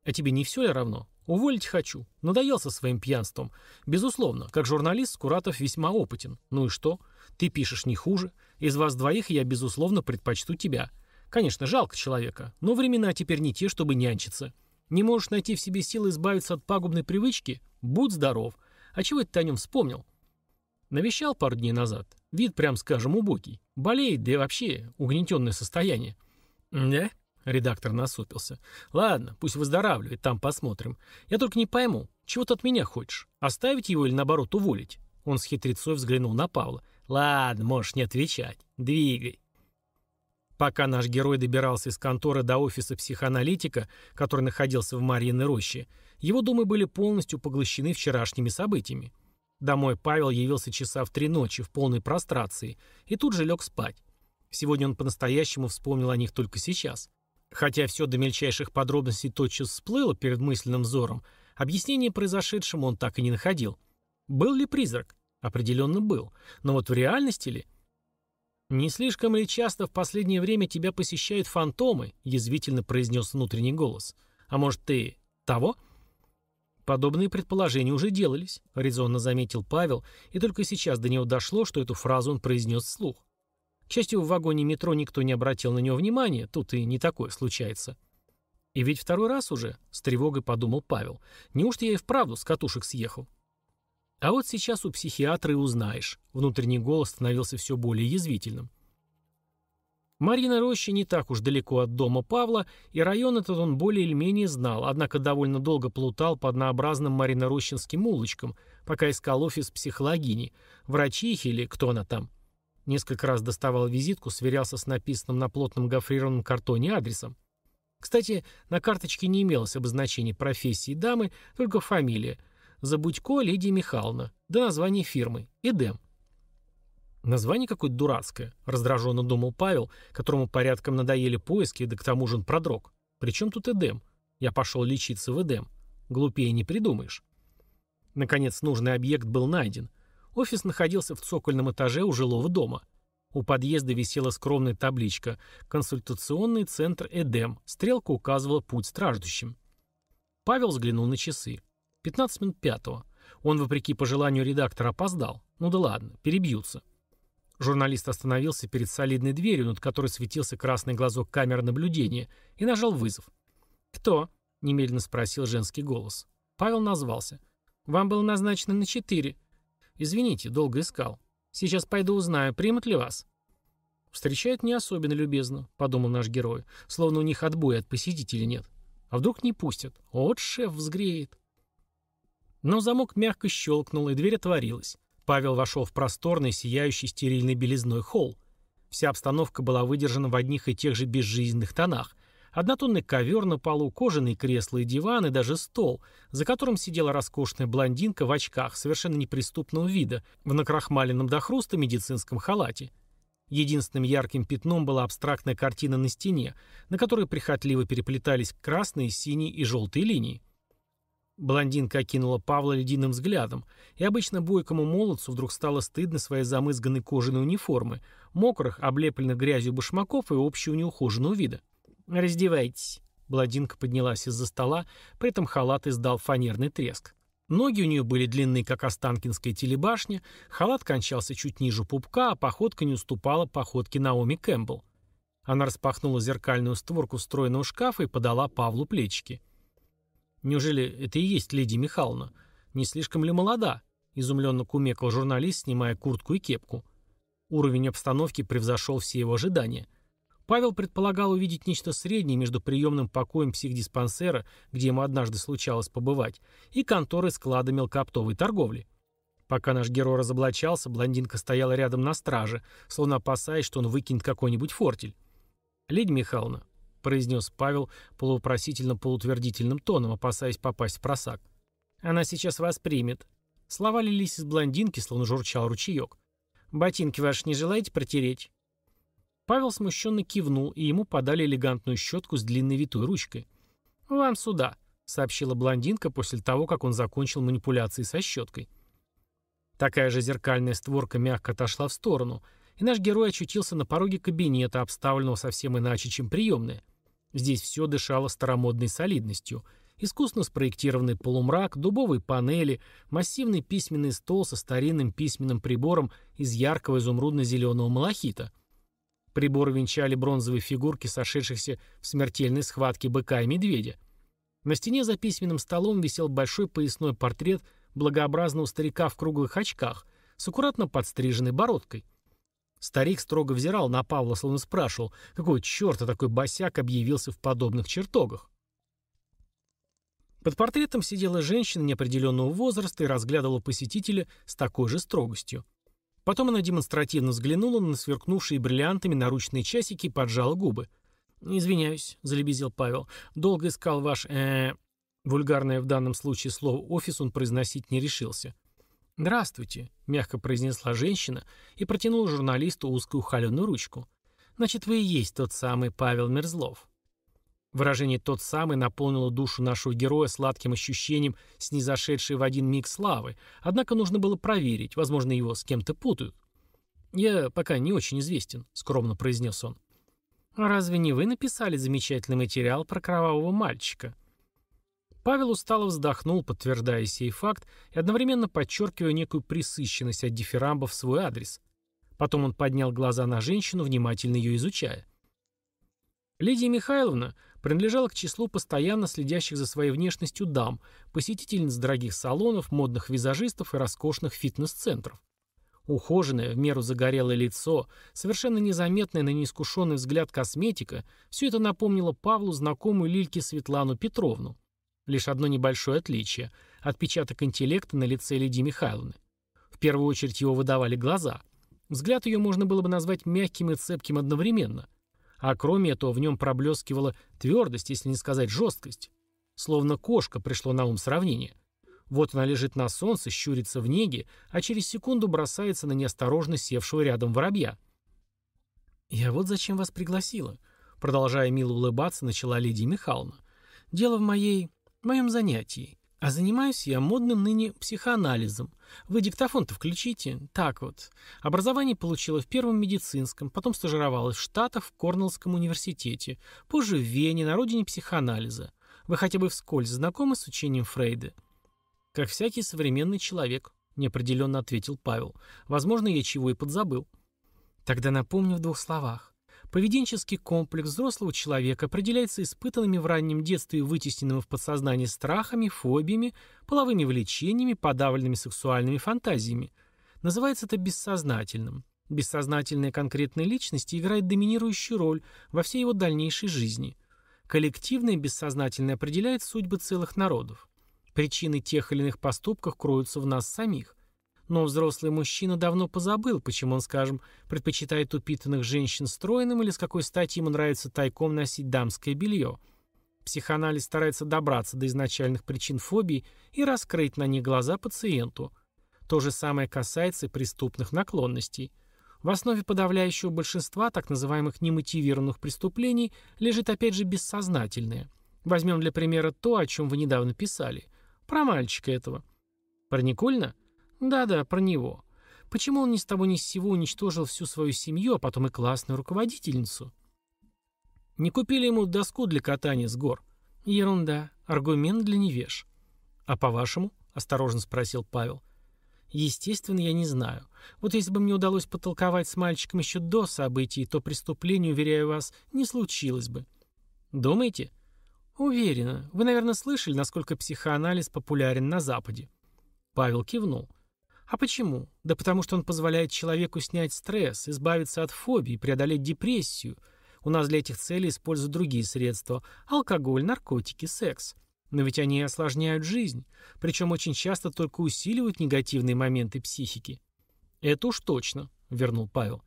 А тебе не все ли равно? Уволить хочу. Надоел со своим пьянством. Безусловно, как журналист Скуратов весьма опытен. Ну и что? Ты пишешь не хуже. Из вас двоих я, безусловно, предпочту тебя. Конечно, жалко человека, но времена теперь не те, чтобы нянчиться. Не можешь найти в себе силы избавиться от пагубной привычки? Будь здоров. А чего это ты о нем вспомнил? Навещал пару дней назад. Вид, прям скажем, убогий. Болеет, да и вообще угнетенное состояние. «Да?» — редактор насупился. «Ладно, пусть выздоравливает, там посмотрим. Я только не пойму, чего ты от меня хочешь? Оставить его или, наоборот, уволить?» Он с хитрецой взглянул на Павла. «Ладно, можешь не отвечать. Двигай». Пока наш герой добирался из конторы до офиса психоаналитика, который находился в Марьиной роще, его думы были полностью поглощены вчерашними событиями. Домой Павел явился часа в три ночи в полной прострации и тут же лег спать. Сегодня он по-настоящему вспомнил о них только сейчас. Хотя все до мельчайших подробностей тотчас всплыло перед мысленным взором, объяснение произошедшему он так и не находил. Был ли призрак? Определенно был. Но вот в реальности ли? «Не слишком ли часто в последнее время тебя посещают фантомы?» — язвительно произнес внутренний голос. «А может, ты того?» Подобные предположения уже делались, резонно заметил Павел, и только сейчас до него дошло, что эту фразу он произнес вслух. К счастью, в вагоне метро никто не обратил на него внимания, тут и не такое случается. И ведь второй раз уже, с тревогой подумал Павел, неужто я и вправду с катушек съехал? А вот сейчас у психиатра и узнаешь. Внутренний голос становился все более язвительным. Марина Роща не так уж далеко от дома Павла, и район этот он более или менее знал, однако довольно долго плутал по однообразным маринорощинским улочкам, пока искал офис психологини, врачихи или кто она там. Несколько раз доставал визитку, сверялся с написанным на плотном гофрированном картоне адресом. Кстати, на карточке не имелось обозначения профессии дамы, только фамилия. Забудько Лидия Михайловна, да название фирмы – «Эдем». Название какое-то дурацкое, раздраженно думал Павел, которому порядком надоели поиски, да к тому же он продрог. Причем тут Эдем? Я пошел лечиться в Эдем. Глупее не придумаешь. Наконец, нужный объект был найден. Офис находился в цокольном этаже у жилого дома. У подъезда висела скромная табличка «Консультационный центр Эдем». Стрелка указывала путь страждущим. Павел взглянул на часы. 15 минут пятого. Он, вопреки пожеланию редактора, опоздал. Ну да ладно, перебьются. Журналист остановился перед солидной дверью, над которой светился красный глазок камеры наблюдения, и нажал вызов. «Кто?» — немедленно спросил женский голос. Павел назвался. «Вам было назначено на четыре». «Извините, долго искал. Сейчас пойду узнаю, примут ли вас». «Встречают не особенно любезно», — подумал наш герой, словно у них отбоя от посетителей нет. А вдруг не пустят? Вот шеф взгреет. Но замок мягко щелкнул, и дверь отворилась. Павел вошел в просторный, сияющий стерильной белизной холл. Вся обстановка была выдержана в одних и тех же безжизненных тонах. Однотонный ковер на полу, кожаные кресла и диван, и даже стол, за которым сидела роскошная блондинка в очках, совершенно неприступного вида, в накрахмаленном до хруста медицинском халате. Единственным ярким пятном была абстрактная картина на стене, на которой прихотливо переплетались красные, синие и желтые линии. Блондинка окинула Павла ледяным взглядом, и обычно бойкому молодцу вдруг стало стыдно своей замызганной кожаной униформы, мокрых, облепленных грязью башмаков и общего неухоженного вида. «Раздевайтесь». Блондинка поднялась из-за стола, при этом халат издал фанерный треск. Ноги у нее были длинные, как Останкинская телебашня, халат кончался чуть ниже пупка, а походка не уступала походке Наоми Кэмпбелл. Она распахнула зеркальную створку встроенного шкафа и подала Павлу плечики. «Неужели это и есть леди Михайловна? Не слишком ли молода?» — изумленно кумекал журналист, снимая куртку и кепку. Уровень обстановки превзошел все его ожидания. Павел предполагал увидеть нечто среднее между приемным покоем психдиспансера, где ему однажды случалось побывать, и конторой склада мелкооптовой торговли. Пока наш герой разоблачался, блондинка стояла рядом на страже, словно опасаясь, что он выкинет какой-нибудь фортель. «Леди Михайловна, — произнес Павел полупросительно-полутвердительным тоном, опасаясь попасть в просак. «Она сейчас вас примет». Слова лились из блондинки, словно журчал ручеек. «Ботинки ваши не желаете протереть?» Павел смущенно кивнул, и ему подали элегантную щетку с длинной витой ручкой. «Вам сюда», — сообщила блондинка после того, как он закончил манипуляции со щеткой. Такая же зеркальная створка мягко отошла в сторону, и наш герой очутился на пороге кабинета, обставленного совсем иначе, чем приемная. Здесь все дышало старомодной солидностью. Искусно спроектированный полумрак, дубовые панели, массивный письменный стол со старинным письменным прибором из яркого изумрудно-зеленого малахита. Приборы венчали бронзовые фигурки сошедшихся в смертельной схватке быка и медведя. На стене за письменным столом висел большой поясной портрет благообразного старика в круглых очках с аккуратно подстриженной бородкой. Старик строго взирал на Павла, словно спрашивал, какой черта такой босяк объявился в подобных чертогах. Под портретом сидела женщина неопределенного возраста и разглядывала посетителя с такой же строгостью. Потом она демонстративно взглянула на сверкнувшие бриллиантами наручные часики и поджала губы. «Извиняюсь», — залебезил Павел. «Долго искал ваш... э Вульгарное в данном случае слово «офис» он произносить не решился. «Здравствуйте», — мягко произнесла женщина и протянула журналисту узкую холеную ручку. «Значит, вы и есть тот самый Павел Мерзлов». Выражение «тот самый» наполнило душу нашего героя сладким ощущением снизошедшей в один миг славы, однако нужно было проверить, возможно, его с кем-то путают. «Я пока не очень известен», — скромно произнес он. «А разве не вы написали замечательный материал про кровавого мальчика?» Павел устало вздохнул, подтверждая сей факт и одновременно подчеркивая некую присыщенность от дифирамбов в свой адрес. Потом он поднял глаза на женщину, внимательно ее изучая. Лидия Михайловна принадлежала к числу постоянно следящих за своей внешностью дам, посетительниц дорогих салонов, модных визажистов и роскошных фитнес-центров. Ухоженное, в меру загорелое лицо, совершенно незаметная на неискушенный взгляд косметика – все это напомнило Павлу знакомую Лильке Светлану Петровну. Лишь одно небольшое отличие – отпечаток интеллекта на лице Лидии Михайловны. В первую очередь его выдавали глаза. Взгляд ее можно было бы назвать мягким и цепким одновременно. А кроме этого в нем проблескивала твердость, если не сказать жесткость. Словно кошка пришло на ум сравнение. Вот она лежит на солнце, щурится в неге, а через секунду бросается на неосторожно севшего рядом воробья. «Я вот зачем вас пригласила», — продолжая мило улыбаться, начала Лидия Михайловна. «Дело в моей... в моем занятии. А занимаюсь я модным ныне психоанализом. Вы диктофон-то включите. Так вот. Образование получила в первом медицинском, потом стажировалась в Штатах в Корнеллском университете, позже в Вене, на родине психоанализа. Вы хотя бы вскользь знакомы с учением Фрейда?» «Как всякий современный человек», — неопределенно ответил Павел. «Возможно, я чего и подзабыл». Тогда напомню в двух словах. Поведенческий комплекс взрослого человека определяется испытанными в раннем детстве вытесненными в подсознании страхами, фобиями, половыми влечениями, подавленными сексуальными фантазиями. Называется это бессознательным. Бессознательная конкретная личность играет доминирующую роль во всей его дальнейшей жизни. Коллективное бессознательное определяет судьбы целых народов. Причины тех или иных поступков кроются в нас самих. Но взрослый мужчина давно позабыл, почему он, скажем, предпочитает упитанных женщин стройным или с какой стати ему нравится тайком носить дамское белье. Психоанализ старается добраться до изначальных причин фобий и раскрыть на них глаза пациенту. То же самое касается и преступных наклонностей. В основе подавляющего большинства так называемых немотивированных преступлений лежит опять же бессознательное. Возьмем для примера то, о чем вы недавно писали. Про мальчика этого. Про Никольна? Да-да, про него. Почему он ни с того ни с сего уничтожил всю свою семью, а потом и классную руководительницу? Не купили ему доску для катания с гор. Ерунда. Аргумент для невеж. А по-вашему? Осторожно спросил Павел. Естественно, я не знаю. Вот если бы мне удалось потолковать с мальчиком еще до событий, то преступление, уверяю вас, не случилось бы. Думаете? Уверена. Вы, наверное, слышали, насколько психоанализ популярен на Западе. Павел кивнул. А почему? Да потому что он позволяет человеку снять стресс, избавиться от фобий, преодолеть депрессию. У нас для этих целей используют другие средства – алкоголь, наркотики, секс. Но ведь они осложняют жизнь, причем очень часто только усиливают негативные моменты психики. «Это уж точно», — вернул Павел.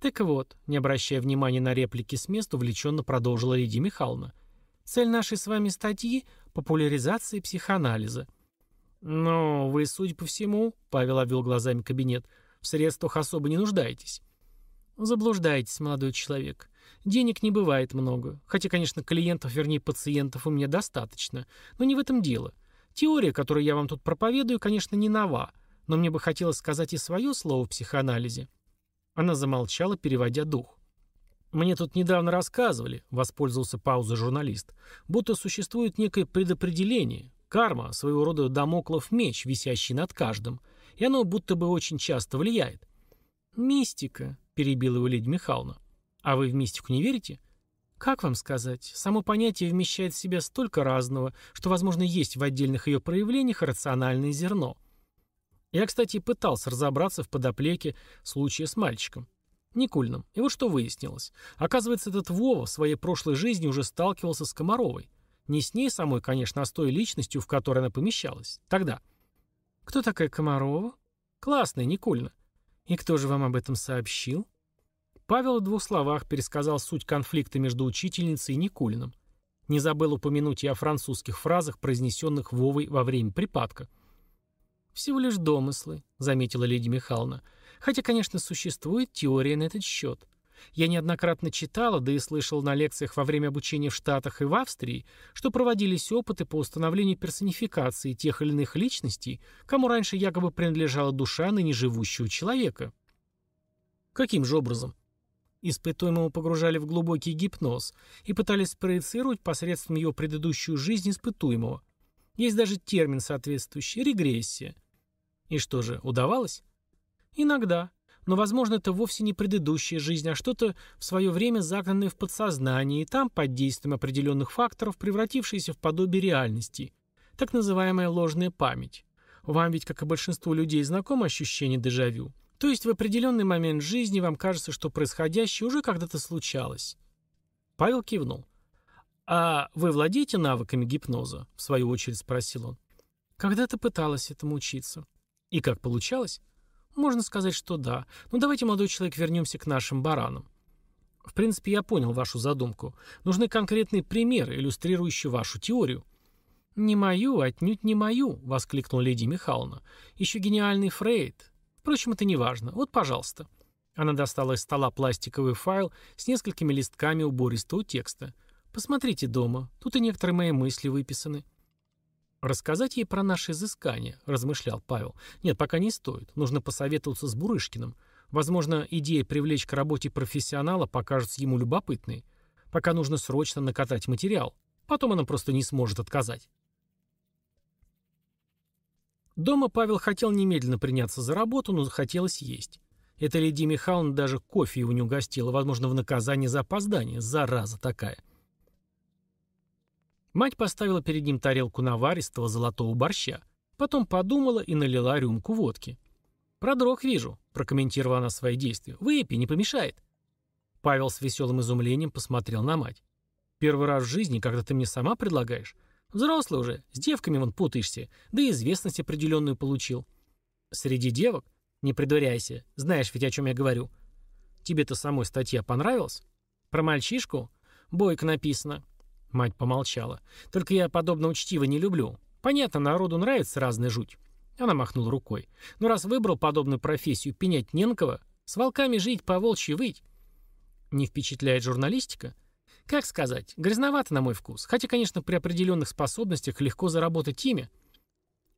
«Так вот», не обращая внимания на реплики с места, увлеченно продолжила Лидия Михайловна – Цель нашей с вами статьи – популяризация психоанализа. Но вы, судя по всему, Павел обвел глазами кабинет, в средствах особо не нуждаетесь. Заблуждаетесь, молодой человек. Денег не бывает много. Хотя, конечно, клиентов, вернее, пациентов у меня достаточно. Но не в этом дело. Теория, которую я вам тут проповедую, конечно, не нова. Но мне бы хотелось сказать и свое слово в психоанализе. Она замолчала, переводя дух. «Мне тут недавно рассказывали», — воспользовался паузой журналист, «будто существует некое предопределение, карма, своего рода домоклов меч, висящий над каждым, и оно будто бы очень часто влияет». «Мистика», — перебила его Лидия Михайловна. «А вы в мистику не верите?» «Как вам сказать? Само понятие вмещает в себя столько разного, что, возможно, есть в отдельных ее проявлениях рациональное зерно». Я, кстати, пытался разобраться в подоплеке случая с мальчиком. Никульным. И вот что выяснилось. Оказывается, этот Вова в своей прошлой жизни уже сталкивался с Комаровой. Не с ней самой, конечно, а с той личностью, в которой она помещалась. Тогда. Кто такая Комарова? Классная, Никульна. И кто же вам об этом сообщил? Павел в двух словах пересказал суть конфликта между учительницей и Никулиным. Не забыл упомянуть и о французских фразах, произнесенных Вовой во время припадка. «Всего лишь домыслы», — заметила леди Михайловна. Хотя, конечно, существует теория на этот счет. Я неоднократно читала, да и слышал на лекциях во время обучения в Штатах и в Австрии, что проводились опыты по установлению персонификации тех или иных личностей, кому раньше якобы принадлежала душа ныне живущего человека. Каким же образом? Испытуемого погружали в глубокий гипноз и пытались спроецировать посредством его предыдущую жизнь испытуемого. Есть даже термин соответствующий – регрессия. И что же, удавалось? Иногда. Но, возможно, это вовсе не предыдущая жизнь, а что-то в свое время загнанное в подсознание, и там, под действием определенных факторов, превратившееся в подобие реальности. Так называемая ложная память. Вам ведь, как и большинству людей, знакомо ощущение дежавю. То есть в определенный момент жизни вам кажется, что происходящее уже когда-то случалось. Павел кивнул. «А вы владеете навыками гипноза?» — в свою очередь спросил он. «Когда-то пыталась этому учиться». «И как получалось?» «Можно сказать, что да. Но давайте, молодой человек, вернемся к нашим баранам. В принципе, я понял вашу задумку. Нужны конкретные примеры, иллюстрирующие вашу теорию. «Не мою, отнюдь не мою», — воскликнула леди Михайловна. «Еще гениальный Фрейд. Впрочем, это не важно. Вот, пожалуйста». Она достала из стола пластиковый файл с несколькими листками убористого текста. «Посмотрите дома. Тут и некоторые мои мысли выписаны». «Рассказать ей про наши изыскания», — размышлял Павел. «Нет, пока не стоит. Нужно посоветоваться с Бурышкиным. Возможно, идея привлечь к работе профессионала покажется ему любопытной. Пока нужно срочно накатать материал. Потом она просто не сможет отказать. Дома Павел хотел немедленно приняться за работу, но захотелось есть. Эта леди Михайловна даже кофе его не угостила, возможно, в наказание за опоздание. Зараза такая. Мать поставила перед ним тарелку наваристого золотого борща. Потом подумала и налила рюмку водки. «Продрог вижу», — прокомментировала она свои действия. «Выпей, не помешает». Павел с веселым изумлением посмотрел на мать. «Первый раз в жизни, когда ты мне сама предлагаешь. Взрослый уже, с девками вон путаешься, да и известность определенную получил». «Среди девок? Не придуряйся, знаешь ведь, о чем я говорю». «Тебе-то самой статья понравилась?» «Про мальчишку?» «Бойко написано». Мать помолчала. «Только я подобно учтиво не люблю. Понятно, народу нравится разная жуть. Она махнула рукой. «Ну раз выбрал подобную профессию, пенять не на кого. С волками жить, по волчьи выть». Не впечатляет журналистика? Как сказать, грязновато на мой вкус. Хотя, конечно, при определенных способностях легко заработать имя.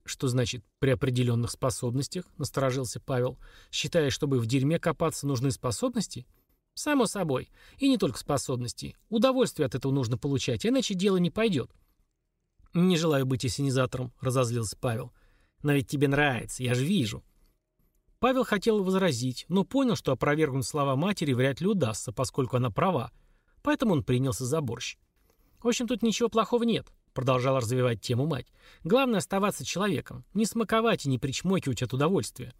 Что значит «при определенных способностях»? Насторожился Павел. Считая, чтобы в дерьме копаться нужны способности? Само собой. И не только способности. Удовольствие от этого нужно получать, иначе дело не пойдет. «Не желаю быть ассенизатором», — разозлился Павел. Но ведь тебе нравится, я же вижу». Павел хотел возразить, но понял, что опровергнуть слова матери вряд ли удастся, поскольку она права. Поэтому он принялся за борщ. «В общем, тут ничего плохого нет», — продолжала развивать тему мать. «Главное оставаться человеком, не смаковать и не причмокивать от удовольствия».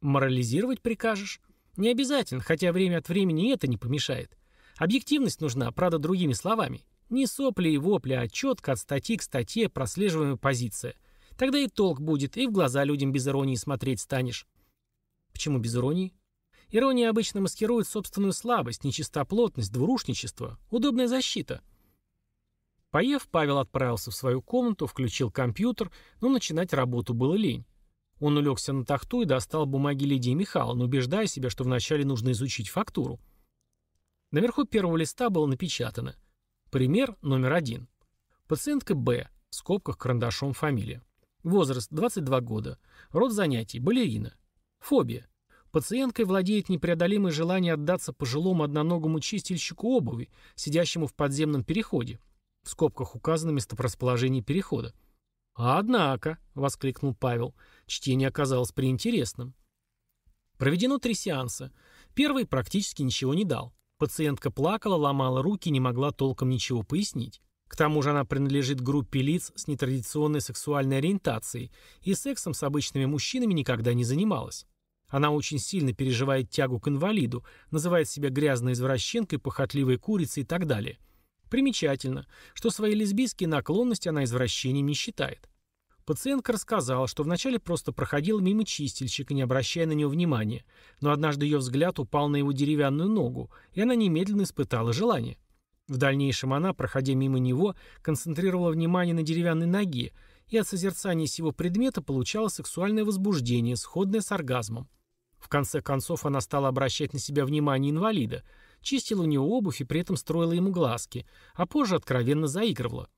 «Морализировать прикажешь?» «Не обязательно, хотя время от времени это не помешает. Объективность нужна, правда, другими словами. Не сопли и вопли, а четко от статьи к статье прослеживаемая позиция. Тогда и толк будет, и в глаза людям без иронии смотреть станешь. Почему без иронии? Ирония обычно маскирует собственную слабость, нечистоплотность, двурушничество. Удобная защита. Поев, Павел отправился в свою комнату, включил компьютер, но начинать работу было лень. Он улегся на тахту и достал бумаги Лидии Михайловны, убеждая себя, что вначале нужно изучить фактуру. Наверху первого листа было напечатано. Пример номер один. Пациентка Б. В скобках карандашом фамилия. Возраст 22 года. Род занятий – балерина. Фобия. Пациенткой владеет непреодолимое желание отдаться пожилому одноногому чистильщику обуви, сидящему в подземном переходе. В скобках указано месторасположение перехода. «Однако», — воскликнул Павел, — чтение оказалось приинтересным. Проведено три сеанса. Первый практически ничего не дал. Пациентка плакала, ломала руки, не могла толком ничего пояснить. К тому же она принадлежит группе лиц с нетрадиционной сексуальной ориентацией и сексом с обычными мужчинами никогда не занималась. Она очень сильно переживает тягу к инвалиду, называет себя грязной извращенкой, похотливой курицей и так далее. Примечательно, что свои лесбийские наклонности она извращением не считает. Пациентка рассказала, что вначале просто проходила мимо чистильщика, не обращая на него внимания, но однажды ее взгляд упал на его деревянную ногу, и она немедленно испытала желание. В дальнейшем она, проходя мимо него, концентрировала внимание на деревянной ноге, и от созерцания сего предмета получала сексуальное возбуждение, сходное с оргазмом. В конце концов она стала обращать на себя внимание инвалида, чистила у него обувь и при этом строила ему глазки, а позже откровенно заигрывала.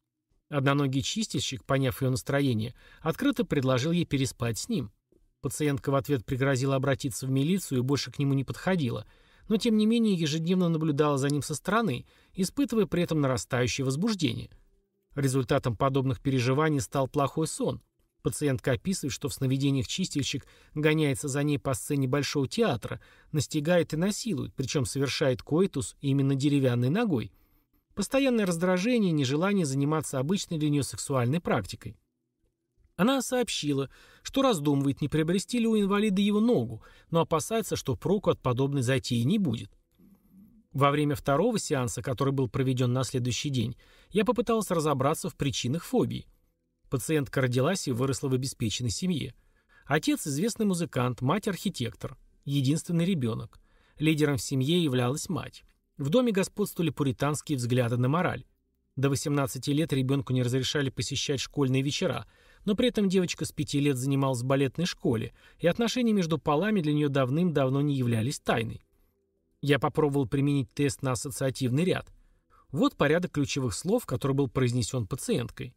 Одноногий чистильщик, поняв ее настроение, открыто предложил ей переспать с ним. Пациентка в ответ пригрозила обратиться в милицию и больше к нему не подходила – но тем не менее ежедневно наблюдала за ним со стороны, испытывая при этом нарастающее возбуждение. Результатом подобных переживаний стал плохой сон. Пациентка описывает, что в сновидениях чистильщик гоняется за ней по сцене Большого театра, настигает и насилует, причем совершает коитус именно деревянной ногой. Постоянное раздражение и нежелание заниматься обычной для нее сексуальной практикой. Она сообщила, что раздумывает, не приобрести ли у инвалида его ногу, но опасается, что проку от подобной затеи не будет. Во время второго сеанса, который был проведен на следующий день, я попытался разобраться в причинах фобии. Пациентка родилась и выросла в обеспеченной семье. Отец – известный музыкант, мать – архитектор. Единственный ребенок. Лидером в семье являлась мать. В доме господствовали пуританские взгляды на мораль. До 18 лет ребенку не разрешали посещать школьные вечера, но при этом девочка с 5 лет занималась в балетной школе, и отношения между полами для нее давным-давно не являлись тайной. Я попробовал применить тест на ассоциативный ряд. Вот порядок ключевых слов, который был произнесен пациенткой.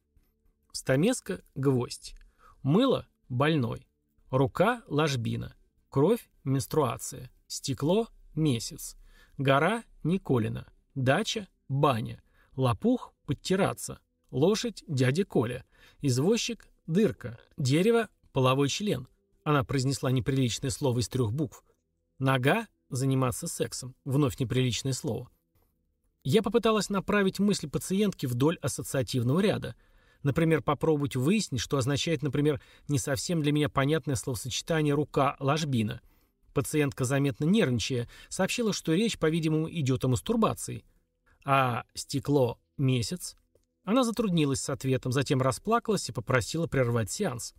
Стамеска – гвоздь. Мыло – больной. Рука – ложбина. Кровь – менструация. Стекло – месяц. Гора – Николина. Дача – баня. Лопух – подтираться. Лошадь – дядя Коля. Извозчик – дырка. Дерево – половой член. Она произнесла неприличное слово из трех букв. Нога – заниматься сексом. Вновь неприличное слово. Я попыталась направить мысли пациентки вдоль ассоциативного ряда – Например, попробовать выяснить, что означает, например, не совсем для меня понятное словосочетание «рука ложбина». Пациентка, заметно нервничая, сообщила, что речь, по-видимому, идет о мастурбации. А стекло «месяц»? Она затруднилась с ответом, затем расплакалась и попросила прервать сеанс.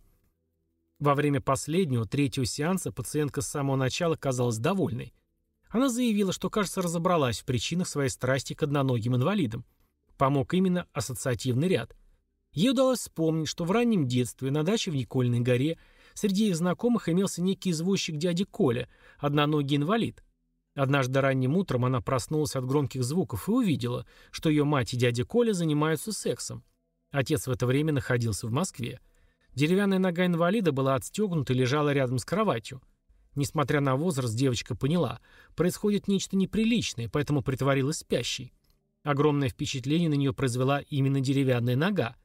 Во время последнего, третьего сеанса пациентка с самого начала казалась довольной. Она заявила, что, кажется, разобралась в причинах своей страсти к одноногим инвалидам. Помог именно ассоциативный ряд. Ей удалось вспомнить, что в раннем детстве на даче в Никольной горе среди их знакомых имелся некий извозчик дяди Коля, одноногий инвалид. Однажды ранним утром она проснулась от громких звуков и увидела, что ее мать и дядя Коля занимаются сексом. Отец в это время находился в Москве. Деревянная нога инвалида была отстегнута и лежала рядом с кроватью. Несмотря на возраст, девочка поняла, происходит нечто неприличное, поэтому притворилась спящей. Огромное впечатление на нее произвела именно деревянная нога.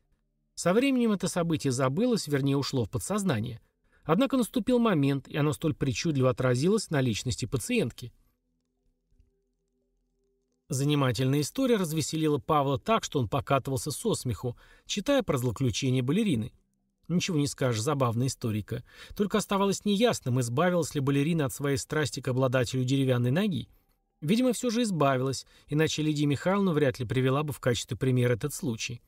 Со временем это событие забылось, вернее ушло в подсознание. Однако наступил момент, и оно столь причудливо отразилось на личности пациентки. Занимательная история развеселила Павла так, что он покатывался со смеху, читая про злоключение балерины. Ничего не скажешь, забавная историка. Только оставалось неясным, избавилась ли балерина от своей страсти к обладателю деревянной ноги. Видимо, все же избавилась, иначе Лидия Михайловна вряд ли привела бы в качестве примера этот случай.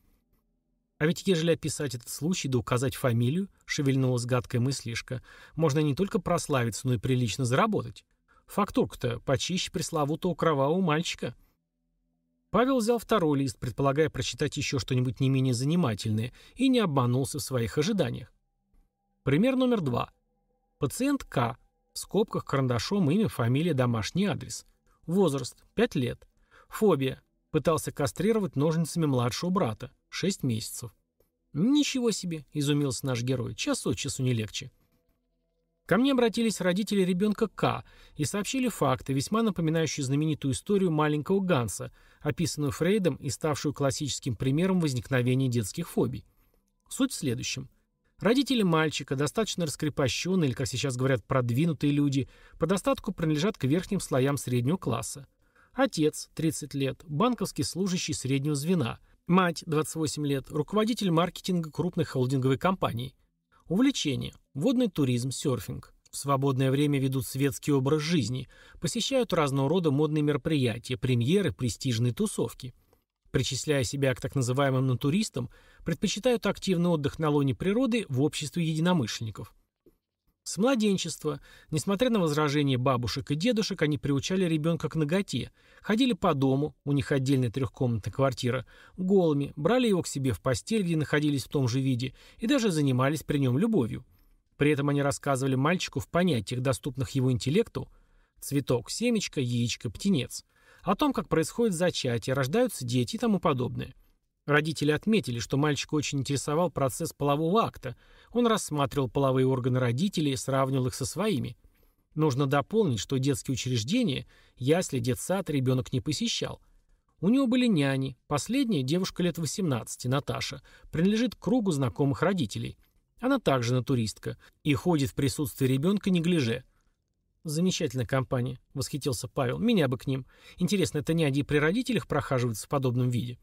А ведь ежели описать этот случай да указать фамилию, шевельнулась гадкая мыслишка, можно не только прославиться, но и прилично заработать. Фактурка-то почище пресловутого кровавого мальчика. Павел взял второй лист, предполагая прочитать еще что-нибудь не менее занимательное, и не обманулся в своих ожиданиях. Пример номер два. Пациент К. В скобках карандашом имя, фамилия, домашний адрес. Возраст. 5 лет. Фобия. Пытался кастрировать ножницами младшего брата. Шесть месяцев. «Ничего себе», — изумился наш герой, — «час от часу не легче». Ко мне обратились родители ребенка К и сообщили факты, весьма напоминающие знаменитую историю маленького Ганса, описанную Фрейдом и ставшую классическим примером возникновения детских фобий. Суть в следующем. Родители мальчика, достаточно раскрепощенные или, как сейчас говорят, продвинутые люди, по достатку принадлежат к верхним слоям среднего класса. Отец, 30 лет, банковский служащий среднего звена, Мать, 28 лет, руководитель маркетинга крупной холдинговой компании. Увлечение. Водный туризм, серфинг. В свободное время ведут светский образ жизни, посещают разного рода модные мероприятия, премьеры, престижные тусовки. Причисляя себя к так называемым натуристам, предпочитают активный отдых на лоне природы в обществе единомышленников. С младенчества, несмотря на возражения бабушек и дедушек, они приучали ребенка к ноготе, ходили по дому, у них отдельная трехкомнатная квартира, голыми, брали его к себе в постель, где находились в том же виде, и даже занимались при нем любовью. При этом они рассказывали мальчику в понятиях, доступных его интеллекту, цветок, семечко, яичко, птенец, о том, как происходит зачатие, рождаются дети и тому подобное. Родители отметили, что мальчика очень интересовал процесс полового акта. Он рассматривал половые органы родителей и сравнивал их со своими. Нужно дополнить, что детские учреждения, ясли, детсад ребенок не посещал. У него были няни. Последняя, девушка лет 18, Наташа, принадлежит к кругу знакомых родителей. Она также натуристка и ходит в присутствии ребенка неглиже. «Замечательная компания», — восхитился Павел. «Меня бы к ним. Интересно, это няни при родителях прохаживаются в подобном виде?»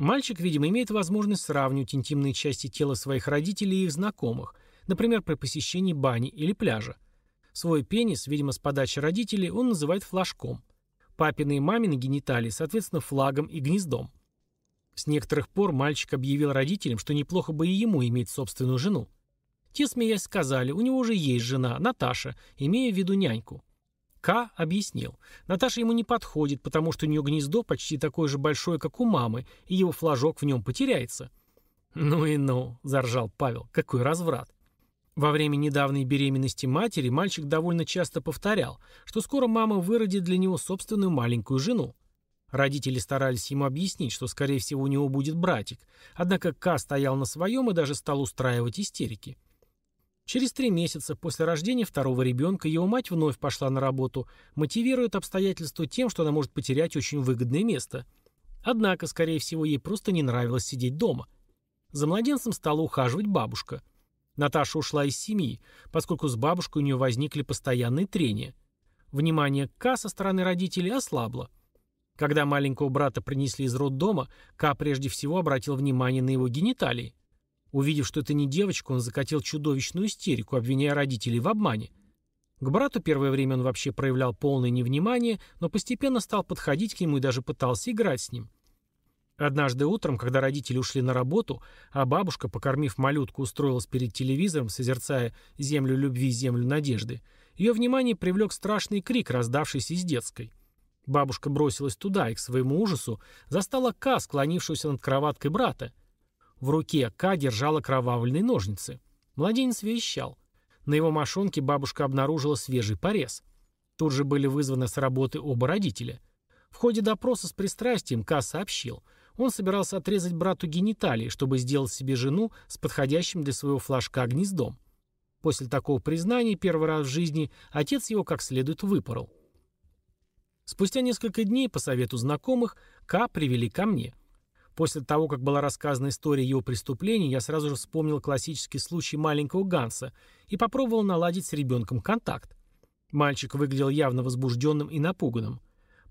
Мальчик, видимо, имеет возможность сравнивать интимные части тела своих родителей и их знакомых, например, при посещении бани или пляжа. Свой пенис, видимо, с подачи родителей, он называет флажком. Папины и мамины гениталии, соответственно, флагом и гнездом. С некоторых пор мальчик объявил родителям, что неплохо бы и ему иметь собственную жену. Те, смеясь, сказали, у него уже есть жена, Наташа, имея в виду няньку. К объяснил. Наташа ему не подходит, потому что у нее гнездо почти такое же большое, как у мамы, и его флажок в нем потеряется. «Ну и ну», — заржал Павел, — «какой разврат». Во время недавней беременности матери мальчик довольно часто повторял, что скоро мама выродит для него собственную маленькую жену. Родители старались ему объяснить, что, скорее всего, у него будет братик, однако К стоял на своем и даже стал устраивать истерики. Через три месяца после рождения второго ребенка его мать вновь пошла на работу, мотивирует обстоятельства тем, что она может потерять очень выгодное место. Однако, скорее всего, ей просто не нравилось сидеть дома. За младенцем стала ухаживать бабушка. Наташа ушла из семьи, поскольку с бабушкой у нее возникли постоянные трения. Внимание К со стороны родителей ослабло. Когда маленького брата принесли из роддома, К прежде всего обратил внимание на его гениталии. Увидев, что это не девочка, он закатил чудовищную истерику, обвиняя родителей в обмане. К брату первое время он вообще проявлял полное невнимание, но постепенно стал подходить к нему и даже пытался играть с ним. Однажды утром, когда родители ушли на работу, а бабушка, покормив малютку, устроилась перед телевизором, созерцая «Землю любви, землю надежды», ее внимание привлек страшный крик, раздавшийся из детской. Бабушка бросилась туда и, к своему ужасу, застала Ка, склонившегося над кроваткой брата. В руке К держала кровавленные ножницы. Младенец верещал. На его мошонке бабушка обнаружила свежий порез. Тут же были вызваны с работы оба родителя. В ходе допроса с пристрастием К сообщил. Он собирался отрезать брату гениталии, чтобы сделать себе жену с подходящим для своего флажка гнездом. После такого признания первый раз в жизни отец его как следует выпорол. Спустя несколько дней по совету знакомых К привели ко мне. После того, как была рассказана история его преступлений, я сразу же вспомнил классический случай маленького Ганса и попробовал наладить с ребенком контакт. Мальчик выглядел явно возбужденным и напуганным.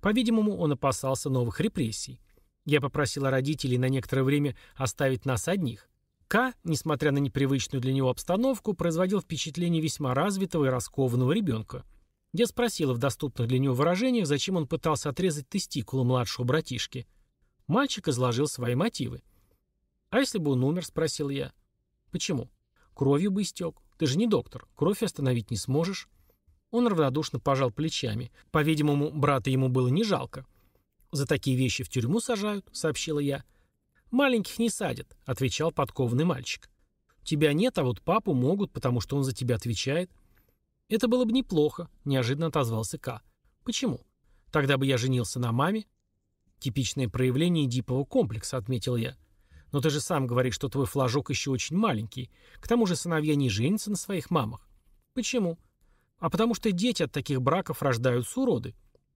По-видимому, он опасался новых репрессий. Я попросила родителей на некоторое время оставить нас одних. К, несмотря на непривычную для него обстановку, производил впечатление весьма развитого и раскованного ребенка. Я спросила в доступных для него выражениях, зачем он пытался отрезать тестикулы младшего братишки – Мальчик изложил свои мотивы. «А если бы он умер?» – спросил я. «Почему?» «Кровью бы истек. Ты же не доктор. Кровь остановить не сможешь». Он равнодушно пожал плечами. По-видимому, брата ему было не жалко. «За такие вещи в тюрьму сажают», — сообщила я. «Маленьких не садят», — отвечал подкованный мальчик. «Тебя нет, а вот папу могут, потому что он за тебя отвечает». «Это было бы неплохо», — неожиданно отозвался К. «Почему? Тогда бы я женился на маме, Типичное проявление дипового комплекса, отметил я. Но ты же сам говоришь, что твой флажок еще очень маленький. К тому же сыновья не женятся на своих мамах. Почему? А потому что дети от таких браков рождаются уроды.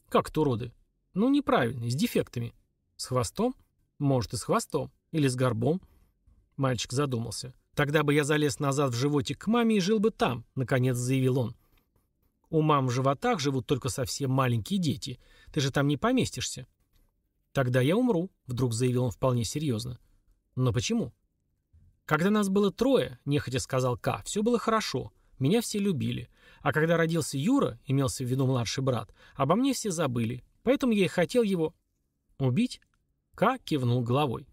Как то уроды? Ну, неправильно, с дефектами. С хвостом? Может, и с хвостом. Или с горбом. Мальчик задумался. Тогда бы я залез назад в животик к маме и жил бы там, наконец заявил он. У мам в животах живут только совсем маленькие дети. Ты же там не поместишься. «Тогда я умру», — вдруг заявил он вполне серьезно. «Но почему?» «Когда нас было трое», — нехотя сказал К, — «все было хорошо. Меня все любили. А когда родился Юра, имелся в виду младший брат, обо мне все забыли. Поэтому я и хотел его...» «Убить?» К кивнул головой.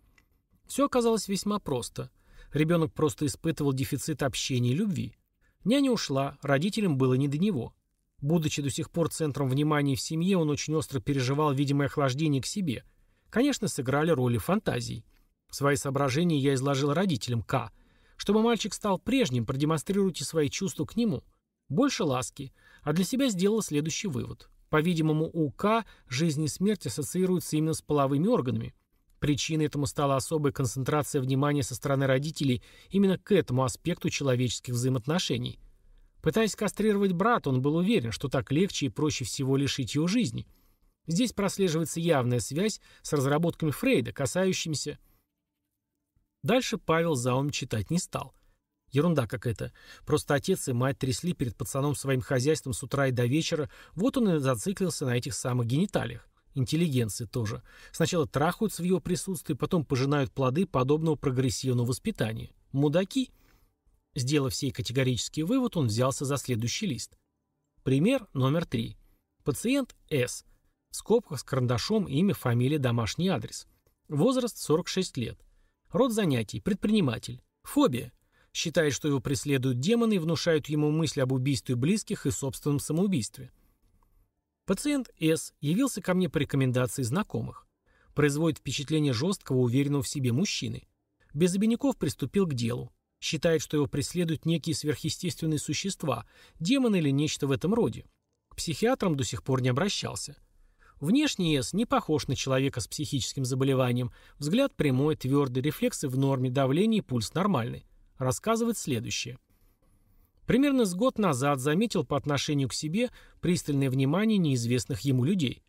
Все оказалось весьма просто. Ребенок просто испытывал дефицит общения и любви. Няня ушла, родителям было не до него. Будучи до сих пор центром внимания в семье, он очень остро переживал видимое охлаждение к себе. Конечно, сыграли роли фантазий. Свои соображения я изложил родителям К. Чтобы мальчик стал прежним, продемонстрируйте свои чувства к нему. Больше ласки. А для себя сделала следующий вывод. По-видимому, у К жизнь и смерть ассоциируются именно с половыми органами. Причиной этому стала особая концентрация внимания со стороны родителей именно к этому аспекту человеческих взаимоотношений – Пытаясь кастрировать брата, он был уверен, что так легче и проще всего лишить его жизни. Здесь прослеживается явная связь с разработками Фрейда, касающимися... Дальше Павел заум читать не стал. Ерунда какая-то. Просто отец и мать трясли перед пацаном своим хозяйством с утра и до вечера, вот он и зациклился на этих самых гениталиях. Интеллигенция тоже. Сначала трахаются в его присутствии, потом пожинают плоды подобного прогрессивного воспитания. Мудаки? Сделав сей категорический вывод, он взялся за следующий лист. Пример номер три. Пациент С. В скобках с карандашом имя, фамилия, домашний адрес. Возраст 46 лет. Род занятий – предприниматель. Фобия. Считает, что его преследуют демоны и внушают ему мысль об убийстве близких и собственном самоубийстве. Пациент С явился ко мне по рекомендации знакомых. Производит впечатление жесткого, уверенного в себе мужчины. Без обиняков приступил к делу. Считает, что его преследуют некие сверхъестественные существа, демоны или нечто в этом роде. К психиатрам до сих пор не обращался. Внешне С не похож на человека с психическим заболеванием. Взгляд прямой, твердый, рефлексы в норме, давление и пульс нормальный. Рассказывает следующее. Примерно с год назад заметил по отношению к себе пристальное внимание неизвестных ему людей.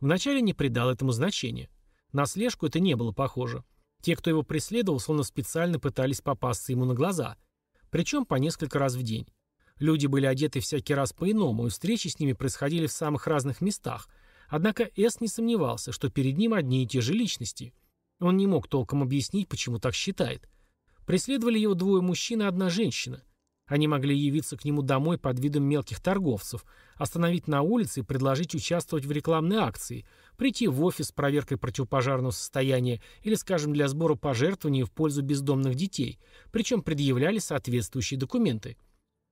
Вначале не придал этому значения. На слежку это не было похоже. Те, кто его преследовал, словно специально пытались попасться ему на глаза. Причем по несколько раз в день. Люди были одеты всякий раз по-иному, и встречи с ними происходили в самых разных местах – Однако Эс не сомневался, что перед ним одни и те же личности. Он не мог толком объяснить, почему так считает. Преследовали его двое мужчин и одна женщина. Они могли явиться к нему домой под видом мелких торговцев, остановить на улице и предложить участвовать в рекламной акции, прийти в офис с проверкой противопожарного состояния или, скажем, для сбора пожертвований в пользу бездомных детей, причем предъявляли соответствующие документы.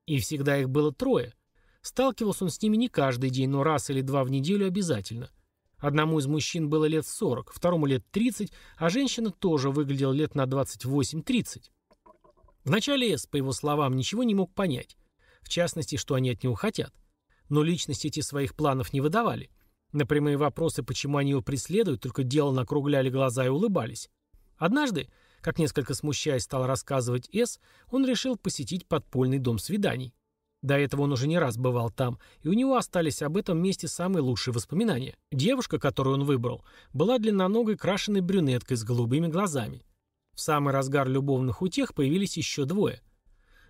И всегда их было трое – Сталкивался он с ними не каждый день, но раз или два в неделю обязательно. Одному из мужчин было лет 40, второму лет 30, а женщина тоже выглядела лет на 28-30. Вначале Эс, по его словам, ничего не мог понять. В частности, что они от него хотят. Но личности эти своих планов не выдавали. На прямые вопросы, почему они его преследуют, только дело округляли глаза и улыбались. Однажды, как несколько смущаясь стал рассказывать Эс, он решил посетить подпольный дом свиданий. До этого он уже не раз бывал там, и у него остались об этом месте самые лучшие воспоминания. Девушка, которую он выбрал, была длинноногой крашеной брюнеткой с голубыми глазами. В самый разгар любовных утех появились еще двое.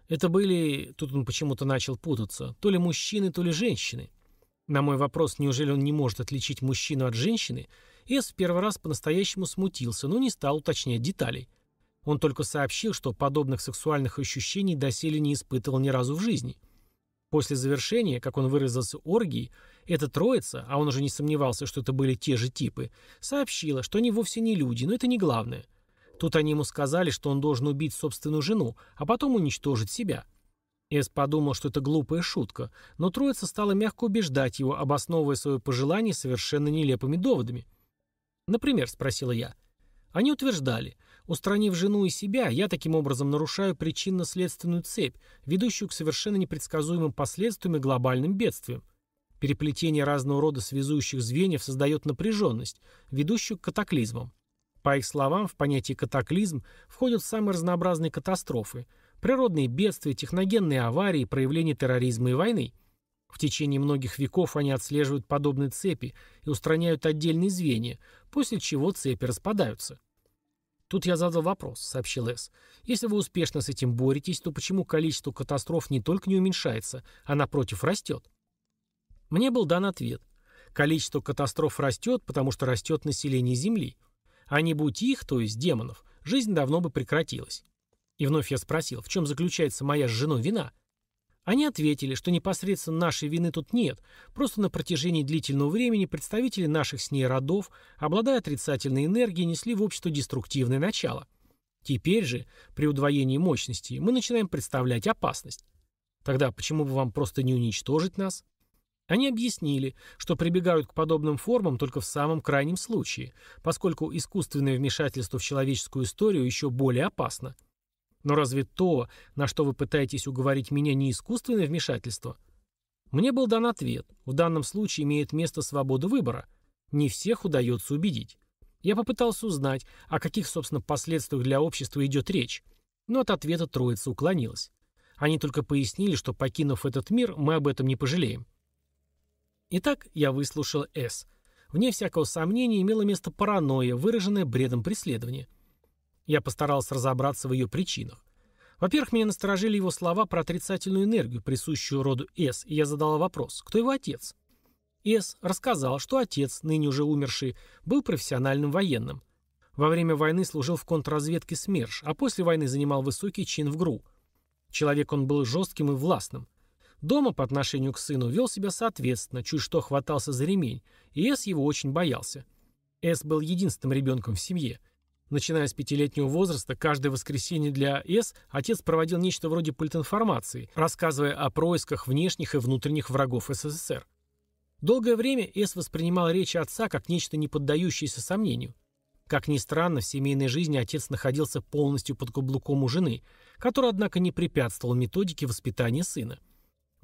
Это были, тут он почему-то начал путаться, то ли мужчины, то ли женщины. На мой вопрос, неужели он не может отличить мужчину от женщины, Эс в первый раз по-настоящему смутился, но не стал уточнять деталей. Он только сообщил, что подобных сексуальных ощущений доселе не испытывал ни разу в жизни – После завершения, как он выразился, оргии, эта троица, а он уже не сомневался, что это были те же типы, сообщила, что они вовсе не люди, но это не главное. Тут они ему сказали, что он должен убить собственную жену, а потом уничтожить себя. Эс подумал, что это глупая шутка, но троица стала мягко убеждать его, обосновывая свое пожелание совершенно нелепыми доводами. «Например», — спросила я, — они утверждали, Устранив жену и себя, я таким образом нарушаю причинно-следственную цепь, ведущую к совершенно непредсказуемым последствиям и глобальным бедствиям. Переплетение разного рода связующих звеньев создает напряженность, ведущую к катаклизмам. По их словам, в понятие катаклизм входят самые разнообразные катастрофы – природные бедствия, техногенные аварии, проявления терроризма и войны. В течение многих веков они отслеживают подобные цепи и устраняют отдельные звенья, после чего цепи распадаются. Тут я задал вопрос, сообщил С. Если вы успешно с этим боретесь, то почему количество катастроф не только не уменьшается, а напротив растет? Мне был дан ответ. Количество катастроф растет, потому что растет население Земли. А не будь их, то есть демонов, жизнь давно бы прекратилась. И вновь я спросил, в чем заключается моя с женой вина? Они ответили, что непосредственно нашей вины тут нет, просто на протяжении длительного времени представители наших с ней родов, обладая отрицательной энергией, несли в общество деструктивное начало. Теперь же, при удвоении мощности, мы начинаем представлять опасность. Тогда почему бы вам просто не уничтожить нас? Они объяснили, что прибегают к подобным формам только в самом крайнем случае, поскольку искусственное вмешательство в человеческую историю еще более опасно. Но разве то, на что вы пытаетесь уговорить меня, не искусственное вмешательство? Мне был дан ответ. В данном случае имеет место свобода выбора. Не всех удается убедить. Я попытался узнать, о каких, собственно, последствиях для общества идет речь. Но от ответа троица уклонилась. Они только пояснили, что, покинув этот мир, мы об этом не пожалеем. Итак, я выслушал С. Вне всякого сомнения имело место паранойя, выраженная бредом преследования. Я постарался разобраться в ее причинах. Во-первых, меня насторожили его слова про отрицательную энергию, присущую роду С, и я задала вопрос, кто его отец? С. рассказал, что отец, ныне уже умерший, был профессиональным военным. Во время войны служил в контрразведке СМЕРШ, а после войны занимал высокий чин в ГРУ. Человек он был жестким и властным. Дома по отношению к сыну вел себя соответственно, чуть что хватался за ремень, и С его очень боялся. С был единственным ребенком в семье. Начиная с пятилетнего возраста, каждое воскресенье для С отец проводил нечто вроде политинформации, рассказывая о происках внешних и внутренних врагов СССР. Долгое время С воспринимал речь отца как нечто не поддающееся сомнению. Как ни странно, в семейной жизни отец находился полностью под каблуком у жены, которая, однако, не препятствовала методике воспитания сына.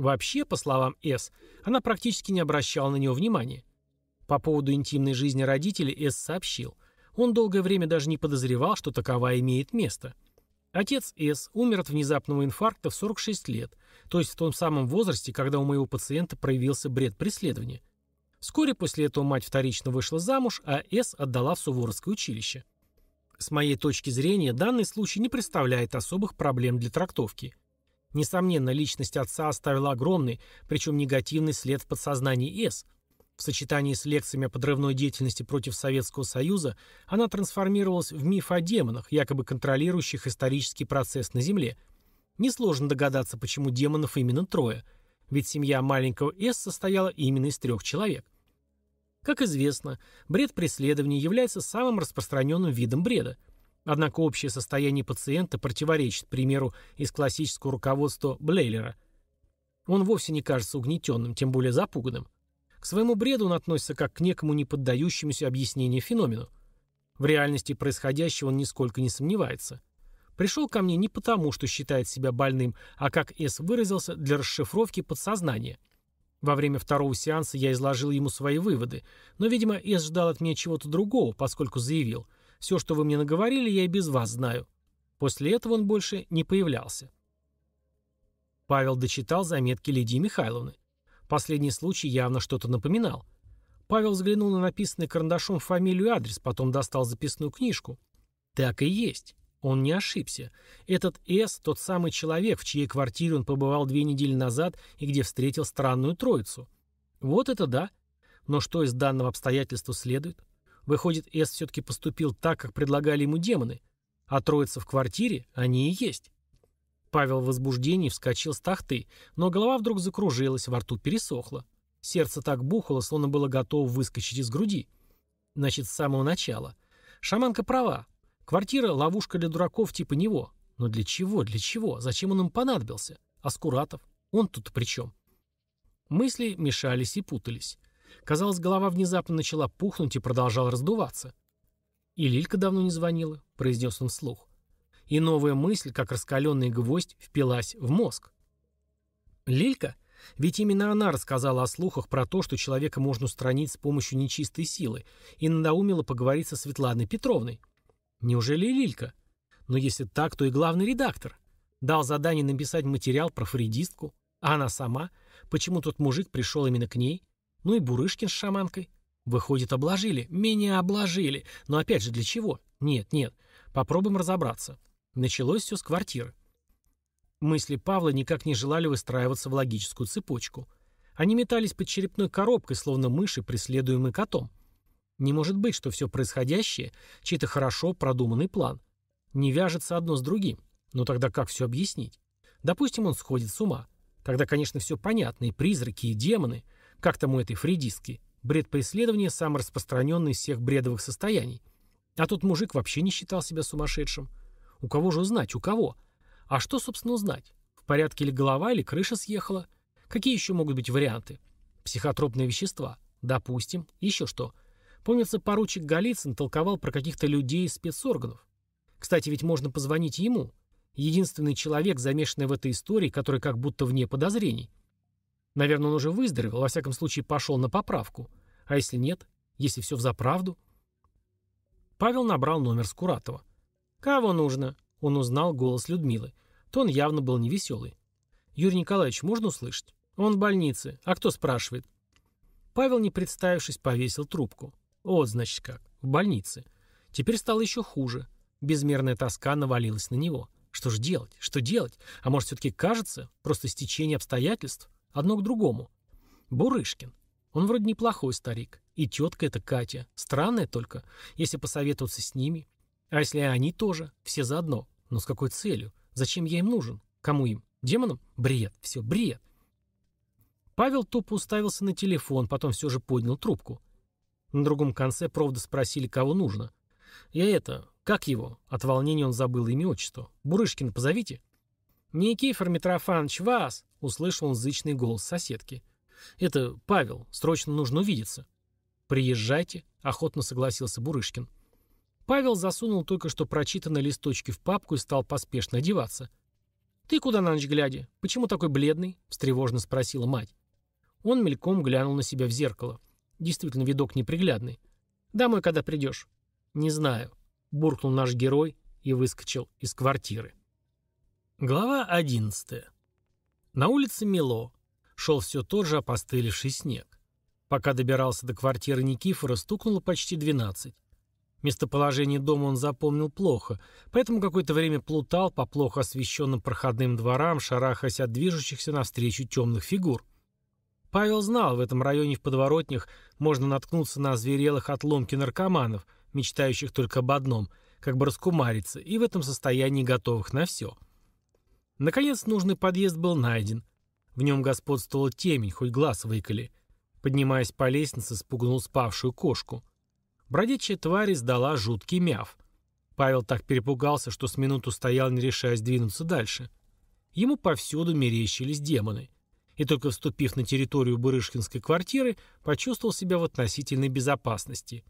Вообще, по словам С, она практически не обращала на него внимания. По поводу интимной жизни родителей С сообщил. Он долгое время даже не подозревал, что таковая имеет место. Отец С умер от внезапного инфаркта в 46 лет, то есть в том самом возрасте, когда у моего пациента проявился бред преследования. Вскоре после этого мать вторично вышла замуж, а С отдала в Суворовское училище. С моей точки зрения, данный случай не представляет особых проблем для трактовки. Несомненно, личность отца оставила огромный, причем негативный след в подсознании С – в сочетании с лекциями о подрывной деятельности против Советского Союза она трансформировалась в миф о демонах, якобы контролирующих исторический процесс на Земле. Несложно догадаться, почему демонов именно трое, ведь семья маленького С состояла именно из трех человек. Как известно, бред преследования является самым распространенным видом бреда. Однако общее состояние пациента противоречит примеру из классического руководства Блейлера. Он вовсе не кажется угнетенным, тем более запуганным. К своему бреду он относится как к некому неподдающемуся объяснению феномену. В реальности происходящего он нисколько не сомневается. Пришел ко мне не потому, что считает себя больным, а, как С выразился, для расшифровки подсознания. Во время второго сеанса я изложил ему свои выводы, но, видимо, С ждал от меня чего-то другого, поскольку заявил, «Все, что вы мне наговорили, я и без вас знаю». После этого он больше не появлялся. Павел дочитал заметки Лидии Михайловны. Последний случай явно что-то напоминал. Павел взглянул на написанный карандашом фамилию и адрес, потом достал записную книжку. Так и есть. Он не ошибся. Этот С – тот самый человек, в чьей квартире он побывал две недели назад и где встретил странную троицу. Вот это да. Но что из данного обстоятельства следует? Выходит, С все-таки поступил так, как предлагали ему демоны. А троица в квартире – они и есть. Павел в возбуждении вскочил с тахты, но голова вдруг закружилась, во рту пересохло. Сердце так бухало, словно было готово выскочить из груди. Значит, с самого начала. Шаманка права. Квартира — ловушка для дураков типа него. Но для чего, для чего? Зачем он им понадобился? Аскуратов? Он тут при чем? Мысли мешались и путались. Казалось, голова внезапно начала пухнуть и продолжала раздуваться. «И Лилька давно не звонила», — произнес он вслух. И новая мысль, как раскаленный гвоздь, впилась в мозг. Лилька? Ведь именно она рассказала о слухах про то, что человека можно устранить с помощью нечистой силы, и надоумила поговорить со Светланой Петровной. Неужели Лилька? Но если так, то и главный редактор. Дал задание написать материал про фрейдистку. А она сама? Почему тот мужик пришел именно к ней? Ну и Бурышкин с шаманкой. Выходит, обложили. Меня обложили. Но опять же, для чего? Нет, нет. Попробуем разобраться. Началось все с квартиры. Мысли Павла никак не желали выстраиваться в логическую цепочку. Они метались под черепной коробкой, словно мыши, преследуемые котом. Не может быть, что все происходящее – чей-то хорошо продуманный план. Не вяжется одно с другим. Но тогда как все объяснить? Допустим, он сходит с ума. Тогда, конечно, все понятно. И призраки, и демоны. Как там у этой фрейдистки. Бред преследования – самый распространенный из всех бредовых состояний. А тот мужик вообще не считал себя сумасшедшим. У кого же узнать? У кого? А что, собственно, узнать? В порядке ли голова или крыша съехала? Какие еще могут быть варианты? Психотропные вещества? Допустим. Еще что? Помнится, поручик Голицын толковал про каких-то людей из спецорганов. Кстати, ведь можно позвонить ему. Единственный человек, замешанный в этой истории, который как будто вне подозрений. Наверное, он уже выздоровел, во всяком случае пошел на поправку. А если нет? Если все взаправду? Павел набрал номер Скуратова. «Кого нужно?» Он узнал голос Людмилы. Тон явно был невеселый. «Юрий Николаевич, можно услышать?» «Он в больнице. А кто спрашивает?» Павел, не представившись, повесил трубку. «Вот, значит, как. В больнице». Теперь стало еще хуже. Безмерная тоска навалилась на него. Что же делать? Что делать? А может, все-таки кажется? Просто стечение обстоятельств? Одно к другому. Бурышкин. Он вроде неплохой старик. И тетка эта Катя. Странная только, если посоветоваться с ними. А если они тоже? Все заодно. Но с какой целью? Зачем я им нужен? Кому им? Демонам? Бред. Все, бред. Павел тупо уставился на телефон, потом все же поднял трубку. На другом конце провода спросили, кого нужно. «Я это... Как его?» От волнения он забыл имя отчество. «Бурышкина позовите». «Никифор Митрофанович, вас!» — услышал он зычный голос соседки. «Это Павел. Срочно нужно увидеться». «Приезжайте», — охотно согласился Бурышкин. Павел засунул только что прочитанные листочки в папку и стал поспешно одеваться. «Ты куда на ночь глядя? Почему такой бледный?» — встревожно спросила мать. Он мельком глянул на себя в зеркало. Действительно, видок неприглядный. «Домой когда придешь?» «Не знаю», — буркнул наш герой и выскочил из квартиры. Глава одиннадцатая. На улице мело. Шел все тот же опостылевший снег. Пока добирался до квартиры Никифора, стукнуло почти двенадцать. Местоположение дома он запомнил плохо, поэтому какое-то время плутал по плохо освещенным проходным дворам, шарахаясь от движущихся навстречу темных фигур. Павел знал, в этом районе в подворотнях можно наткнуться на озверелых отломки наркоманов, мечтающих только об одном – как бы раскумариться, и в этом состоянии готовых на все. Наконец нужный подъезд был найден. В нем господствовала темень, хоть глаз выколи. Поднимаясь по лестнице, спугнул спавшую кошку – Бродячая тварь издала жуткий мяв. Павел так перепугался, что с минуту стоял, не решаясь двинуться дальше. Ему повсюду мерещились демоны. И только вступив на территорию Бурышкинской квартиры, почувствовал себя в относительной безопасности.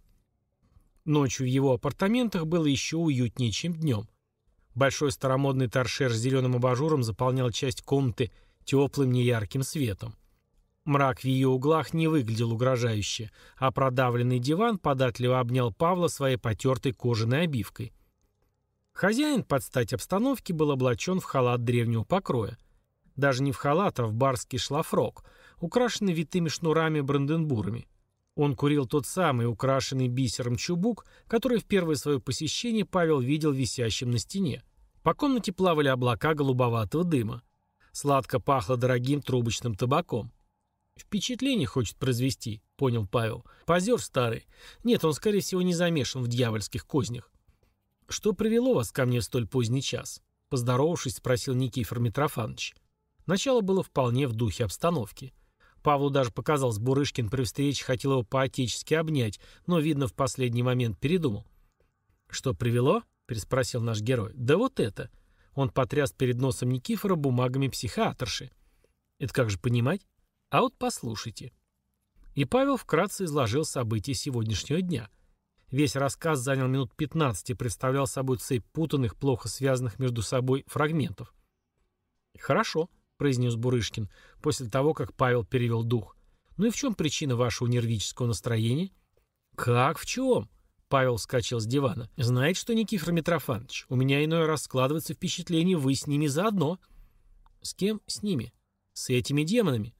Ночью в его апартаментах было еще уютнее, чем днем. Большой старомодный торшер с зеленым абажуром заполнял часть комнаты теплым неярким светом. Мрак в ее углах не выглядел угрожающе, а продавленный диван податливо обнял Павла своей потертой кожаной обивкой. Хозяин, под стать обстановке, был облачен в халат древнего покроя. Даже не в халат, а в барский шлафрок, украшенный витыми шнурами-бранденбурами. Он курил тот самый, украшенный бисером чубук, который в первое свое посещение Павел видел висящим на стене. По комнате плавали облака голубоватого дыма. Сладко пахло дорогим трубочным табаком. «Впечатление хочет произвести», — понял Павел. «Позер старый. Нет, он, скорее всего, не замешан в дьявольских кознях». «Что привело вас ко мне в столь поздний час?» Поздоровавшись, спросил Никифор Митрофанович. Начало было вполне в духе обстановки. Павлу даже показалось, Бурышкин при встрече хотел его по-отечески обнять, но, видно, в последний момент передумал. «Что привело?» — переспросил наш герой. «Да вот это». Он потряс перед носом Никифора бумагами психиатрши. «Это как же понимать?» А вот послушайте. И Павел вкратце изложил события сегодняшнего дня. Весь рассказ занял минут 15 и представлял собой цепь путанных, плохо связанных между собой фрагментов. «Хорошо», — произнес Бурышкин, после того, как Павел перевел дух. «Ну и в чем причина вашего нервического настроения?» «Как в чем?» Павел вскочил с дивана. «Знаете что, Никифор Митрофанович, у меня иное раз складывается впечатление, вы с ними заодно». «С кем с ними?» «С этими демонами.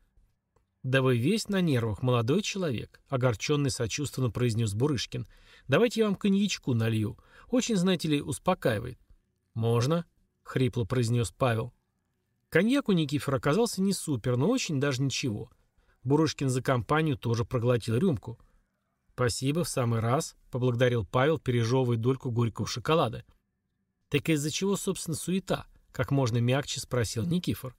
«Да вы весь на нервах, молодой человек», — огорченный сочувственно произнес Бурышкин. «Давайте я вам коньячку налью. Очень, знаете ли, успокаивает». «Можно», — хрипло произнес Павел. Коньяк у Никифора оказался не супер, но очень даже ничего. Бурышкин за компанию тоже проглотил рюмку. «Спасибо, в самый раз», — поблагодарил Павел, пережевывая дольку горького шоколада. «Так из-за чего, собственно, суета?» — как можно мягче спросил Никифор.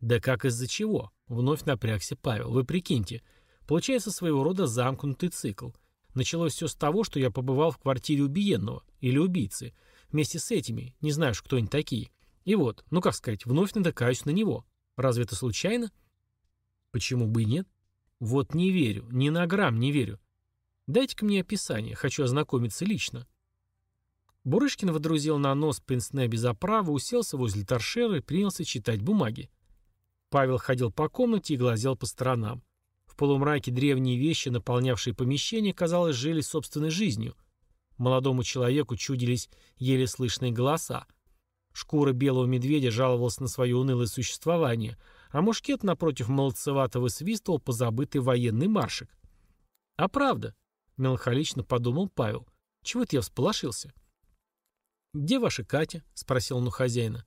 «Да как из-за чего?» Вновь напрягся Павел. Вы прикиньте, получается своего рода замкнутый цикл. Началось все с того, что я побывал в квартире убиенного или убийцы. Вместе с этими, не знаю, кто они такие. И вот, ну как сказать, вновь натыкаюсь на него. Разве это случайно? Почему бы и нет? Вот не верю, ни на грамм не верю. Дайте-ка мне описание, хочу ознакомиться лично. Бурышкин водрузил на нос пенсне без оправы, уселся возле торшера и принялся читать бумаги. Павел ходил по комнате и глазел по сторонам. В полумраке древние вещи, наполнявшие помещение, казалось, жили собственной жизнью. Молодому человеку чудились еле слышные голоса. Шкура белого медведя жаловалась на свое унылое существование, а мушкет напротив молодцевато высвистывал позабытый военный маршик. «А правда», — меланхолично подумал Павел, — «чего-то я всполошился». «Где ваша Катя?» — спросил он у хозяина.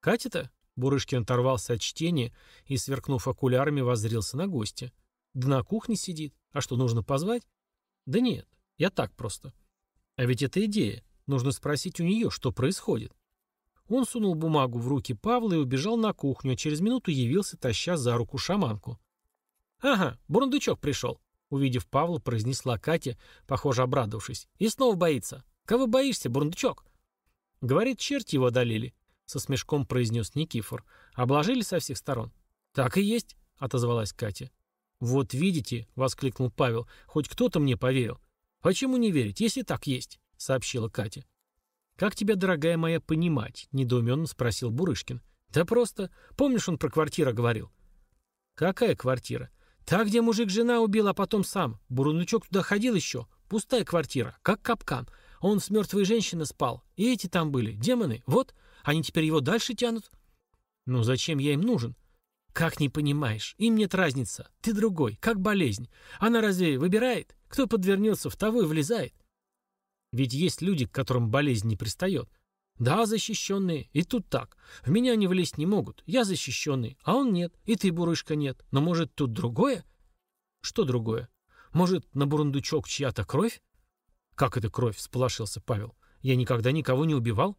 «Катя-то? Бурышкин оторвался от чтения и, сверкнув окулярами, воззрился на гостя. Да на кухне сидит. А что, нужно позвать? Да нет, я так просто. А ведь это идея. Нужно спросить у нее, что происходит. Он сунул бумагу в руки Павла и убежал на кухню, а через минуту явился, таща за руку шаманку. «Ага, бурундучок пришел», — увидев Павла, произнесла Катя, похоже, обрадовавшись. «И снова боится. Кого боишься, бурундучок?» «Говорит, черти его одолели», — со смешком произнес Никифор. «Обложили со всех сторон». «Так и есть», — отозвалась Катя. «Вот видите», — воскликнул Павел, — «хоть кто-то мне поверил». «Почему не верить, если так есть?» — сообщила Катя. «Как тебя, дорогая моя, понимать?» — недоуменно спросил Бурышкин. «Да просто... Помнишь, он про квартиру говорил?» «Какая квартира?» «Та, где мужик жена убил, а потом сам. Бурунучок туда ходил еще. Пустая квартира, как капкан. Он с мертвой женщиной спал. И эти там были, демоны. Вот, они теперь его дальше тянут». «Ну зачем я им нужен?» «Как не понимаешь? Им нет разницы. Ты другой, как болезнь. Она разве выбирает? Кто подвернется, в того и влезает. Ведь есть люди, к которым болезнь не пристает. Да, защищенные, и тут так. В меня они влезть не могут. Я защищенный, а он нет, и ты, Бурышка, нет. Но может тут другое? Что другое? Может, на бурундучок чья-то кровь? Как это кровь? Сполошился Павел. Я никогда никого не убивал?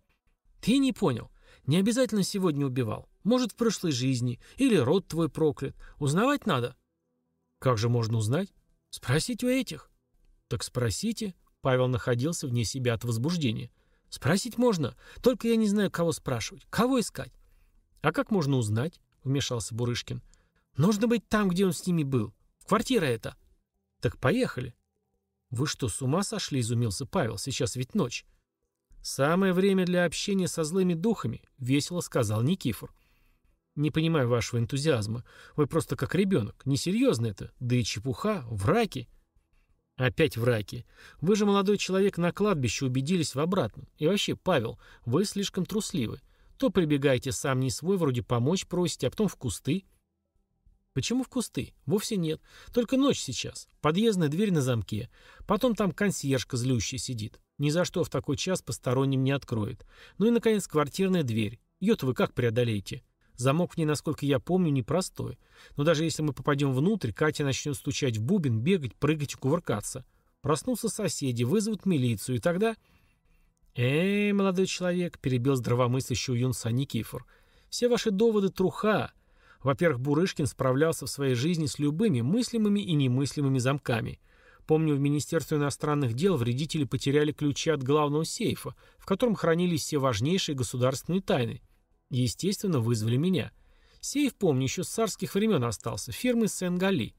Ты не понял. Не обязательно сегодня убивал. Может, в прошлой жизни. Или род твой проклят. Узнавать надо. Как же можно узнать? Спросить у этих. Так спросите. Павел находился вне себя от возбуждения. «Спросить можно, только я не знаю, кого спрашивать. Кого искать?» «А как можно узнать?» — вмешался Бурышкин. «Нужно быть там, где он с ними был. Квартира эта». «Так поехали». «Вы что, с ума сошли?» — изумился Павел. «Сейчас ведь ночь». «Самое время для общения со злыми духами», — весело сказал Никифор. «Не понимаю вашего энтузиазма. Вы просто как ребенок. Несерьезно это. Да и чепуха. Враки». Опять в раке. Вы же, молодой человек, на кладбище убедились в обратном. И вообще, Павел, вы слишком трусливы. То прибегаете сам не свой, вроде помочь просите, а потом в кусты. Почему в кусты? Вовсе нет. Только ночь сейчас. Подъездная дверь на замке. Потом там консьержка злющая сидит. Ни за что в такой час посторонним не откроет. Ну и, наконец, квартирная дверь. Ее-то вы как преодолеете? Замок в ней, насколько я помню, непростой. Но даже если мы попадем внутрь, Катя начнет стучать в бубен, бегать, прыгать и кувыркаться. Проснутся соседи, вызовут милицию, и тогда... «Эй, молодой человек», — перебил здравомыслящего юнца Никифор, — «все ваши доводы труха. Во-первых, Бурышкин справлялся в своей жизни с любыми мыслимыми и немыслимыми замками. Помню, в Министерстве иностранных дел вредители потеряли ключи от главного сейфа, в котором хранились все важнейшие государственные тайны. Естественно, вызвали меня. Сейф, помню, еще с царских времен остался, фирмы Сен-Гали.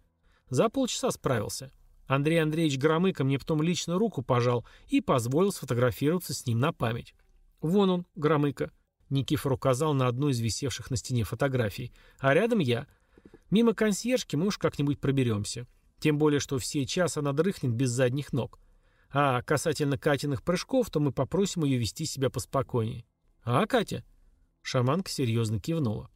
За полчаса справился. Андрей Андреевич Громыко мне потом лично руку пожал и позволил сфотографироваться с ним на память. Вон он, Громыко. Никифор указал на одну из висевших на стене фотографий. А рядом я. Мимо консьержки мы уж как-нибудь проберемся. Тем более, что все час она дрыхнет без задних ног. А касательно Катиных прыжков, то мы попросим ее вести себя поспокойнее. А, Катя? Шаманка серьезно кивнула.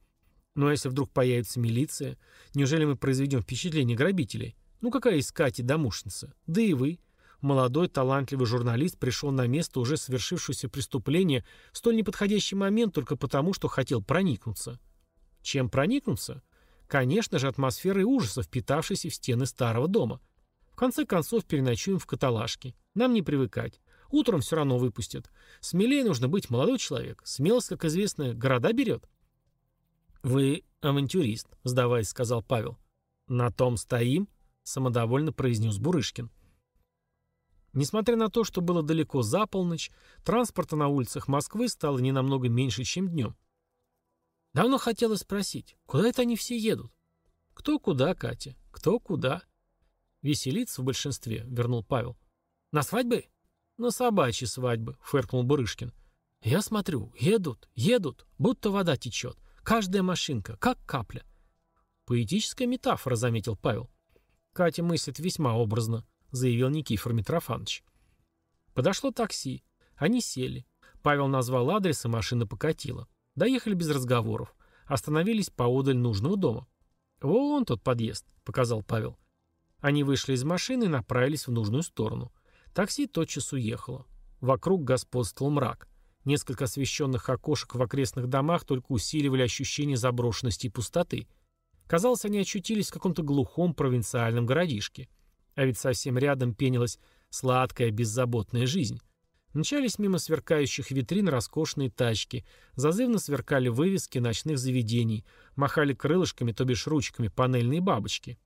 «Ну а если вдруг появится милиция? Неужели мы произведем впечатление грабителей? Ну какая искать и домушница? Да и вы. Молодой, талантливый журналист пришел на место уже совершившегося преступления в столь неподходящий момент только потому, что хотел проникнуться. Чем проникнуться? Конечно же, атмосферой ужаса, впитавшейся в стены старого дома. В конце концов, переночуем в каталажке. Нам не привыкать. Утром все равно выпустят. Смелее нужно быть, молодой человек. Смелость, как известно, города берет. Вы авантюрист, сдаваясь, сказал Павел. На том стоим, самодовольно произнес Бурышкин. Несмотря на то, что было далеко за полночь, транспорта на улицах Москвы стало не намного меньше, чем днем. Давно хотела спросить, куда это они все едут? Кто куда, Катя? Кто куда? Веселиться в большинстве, вернул Павел. На свадьбы? «На собачьи свадьбы», — фыркнул Бурышкин. «Я смотрю, едут, едут, будто вода течет. Каждая машинка, как капля». «Поэтическая метафора», — заметил Павел. «Катя мыслит весьма образно», — заявил Никифор Митрофанович. Подошло такси. Они сели. Павел назвал адрес, и машина покатила. Доехали без разговоров. Остановились поодаль нужного дома. «Вон тот подъезд», — показал Павел. Они вышли из машины и направились в нужную сторону. Такси тотчас уехало. Вокруг господствовал мрак. Несколько освещенных окошек в окрестных домах только усиливали ощущение заброшенности и пустоты. Казалось, они очутились в каком-то глухом провинциальном городишке. А ведь совсем рядом пенилась сладкая, беззаботная жизнь. Мчались мимо сверкающих витрин роскошные тачки, зазывно сверкали вывески ночных заведений, махали крылышками, то бишь ручками, панельные бабочки.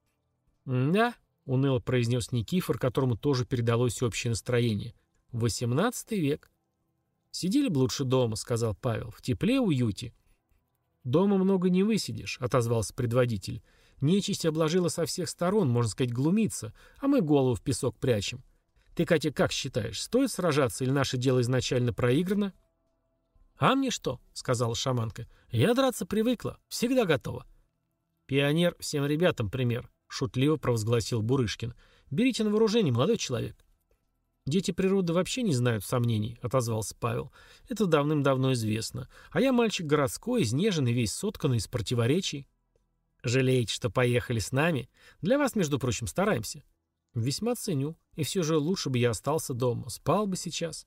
«Да», — уныло произнес Никифор, которому тоже передалось общее настроение. «Восемнадцатый век». «Сидели бы лучше дома», — сказал Павел, — «в тепле, уюте». «Дома много не высидишь», — отозвался предводитель. «Нечисть обложила со всех сторон, можно сказать, глумиться, а мы голову в песок прячем. Ты, Катя, как считаешь, стоит сражаться или наше дело изначально проиграно?» «А мне что?» — сказала шаманка. «Я драться привыкла, всегда готова». «Пионер всем ребятам пример», — шутливо провозгласил Бурышкин. «Берите на вооружение, молодой человек». «Дети природы вообще не знают сомнений», — отозвался Павел. «Это давным-давно известно. А я мальчик городской, изнеженный, весь сотканный из противоречий». «Жалеете, что поехали с нами? Для вас, между прочим, стараемся». «Весьма ценю. И все же лучше бы я остался дома. Спал бы сейчас».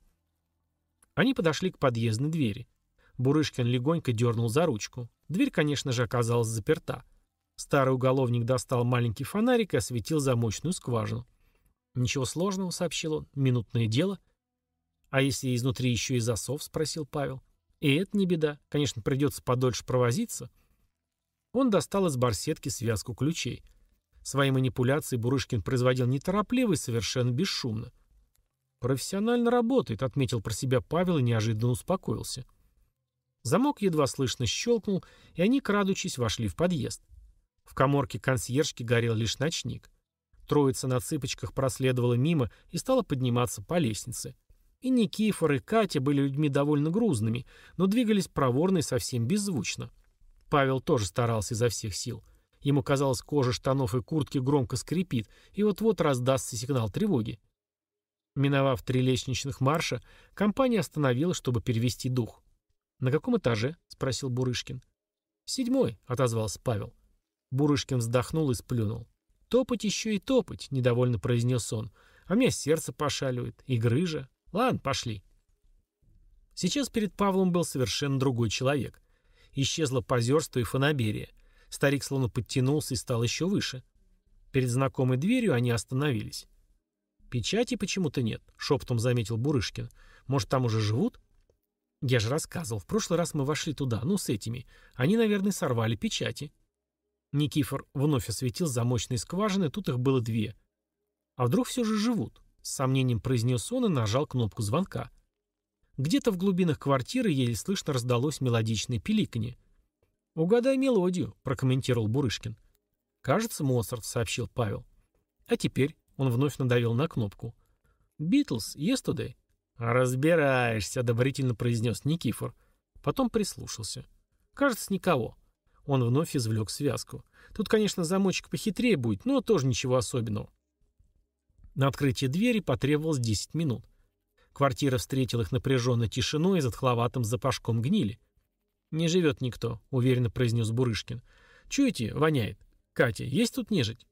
Они подошли к подъездной двери. Бурышкин легонько дернул за ручку. Дверь, конечно же, оказалась заперта. Старый уголовник достал маленький фонарик и осветил замочную скважину. «Ничего сложного», — сообщил он. «Минутное дело». «А если изнутри еще и засов?» — спросил Павел. «И это не беда. Конечно, придется подольше провозиться». Он достал из барсетки связку ключей. Свои манипуляции Бурышкин производил неторопливо и совершенно бесшумно. «Профессионально работает», — отметил про себя Павел и неожиданно успокоился. Замок едва слышно щелкнул, и они, крадучись, вошли в подъезд. В коморке консьержки горел лишь ночник. Троица на цыпочках проследовала мимо и стала подниматься по лестнице. И Никифор, и Катя были людьми довольно грузными, но двигались проворно и совсем беззвучно. Павел тоже старался изо всех сил. Ему казалось, кожа штанов и куртки громко скрипит, и вот-вот раздастся сигнал тревоги. Миновав три лестничных марша, компания остановилась, чтобы перевести дух. «На каком этаже?» — спросил Бурышкин. «Седьмой», — отозвался Павел. Бурышкин вздохнул и сплюнул. «Топать еще и топать», — недовольно произнес он. «А меня сердце пошаливает. И грыжа. Ладно, пошли». Сейчас перед Павлом был совершенно другой человек. Исчезло позерство и фанаберия. Старик словно подтянулся и стал еще выше. Перед знакомой дверью они остановились. «Печати почему-то нет», — шепотом заметил Бурышкин. «Может, там уже живут?» «Я же рассказывал. В прошлый раз мы вошли туда, ну, с этими. Они, наверное, сорвали печати». Никифор вновь осветил замочные скважины, тут их было две. А вдруг все же живут? С сомнением произнес он и нажал кнопку звонка. Где-то в глубинах квартиры еле слышно раздалось мелодичное пиликанье. «Угадай мелодию», — прокомментировал Бурышкин. «Кажется, Моцарт», — сообщил Павел. «А теперь?» — он вновь надавил на кнопку. «Битлз, yesterday». «Разбираешься», — одобрительно произнес Никифор. Потом прислушался. «Кажется, никого. Он вновь извлек связку. Тут, конечно, замочек похитрее будет, но тоже ничего особенного. На открытие двери потребовалось 10 минут. Квартира встретила их напряженной тишиной и затхловатым запашком гнили. «Не живет никто», — уверенно произнес Бурышкин. «Чуете, воняет. Катя, есть тут нежить?»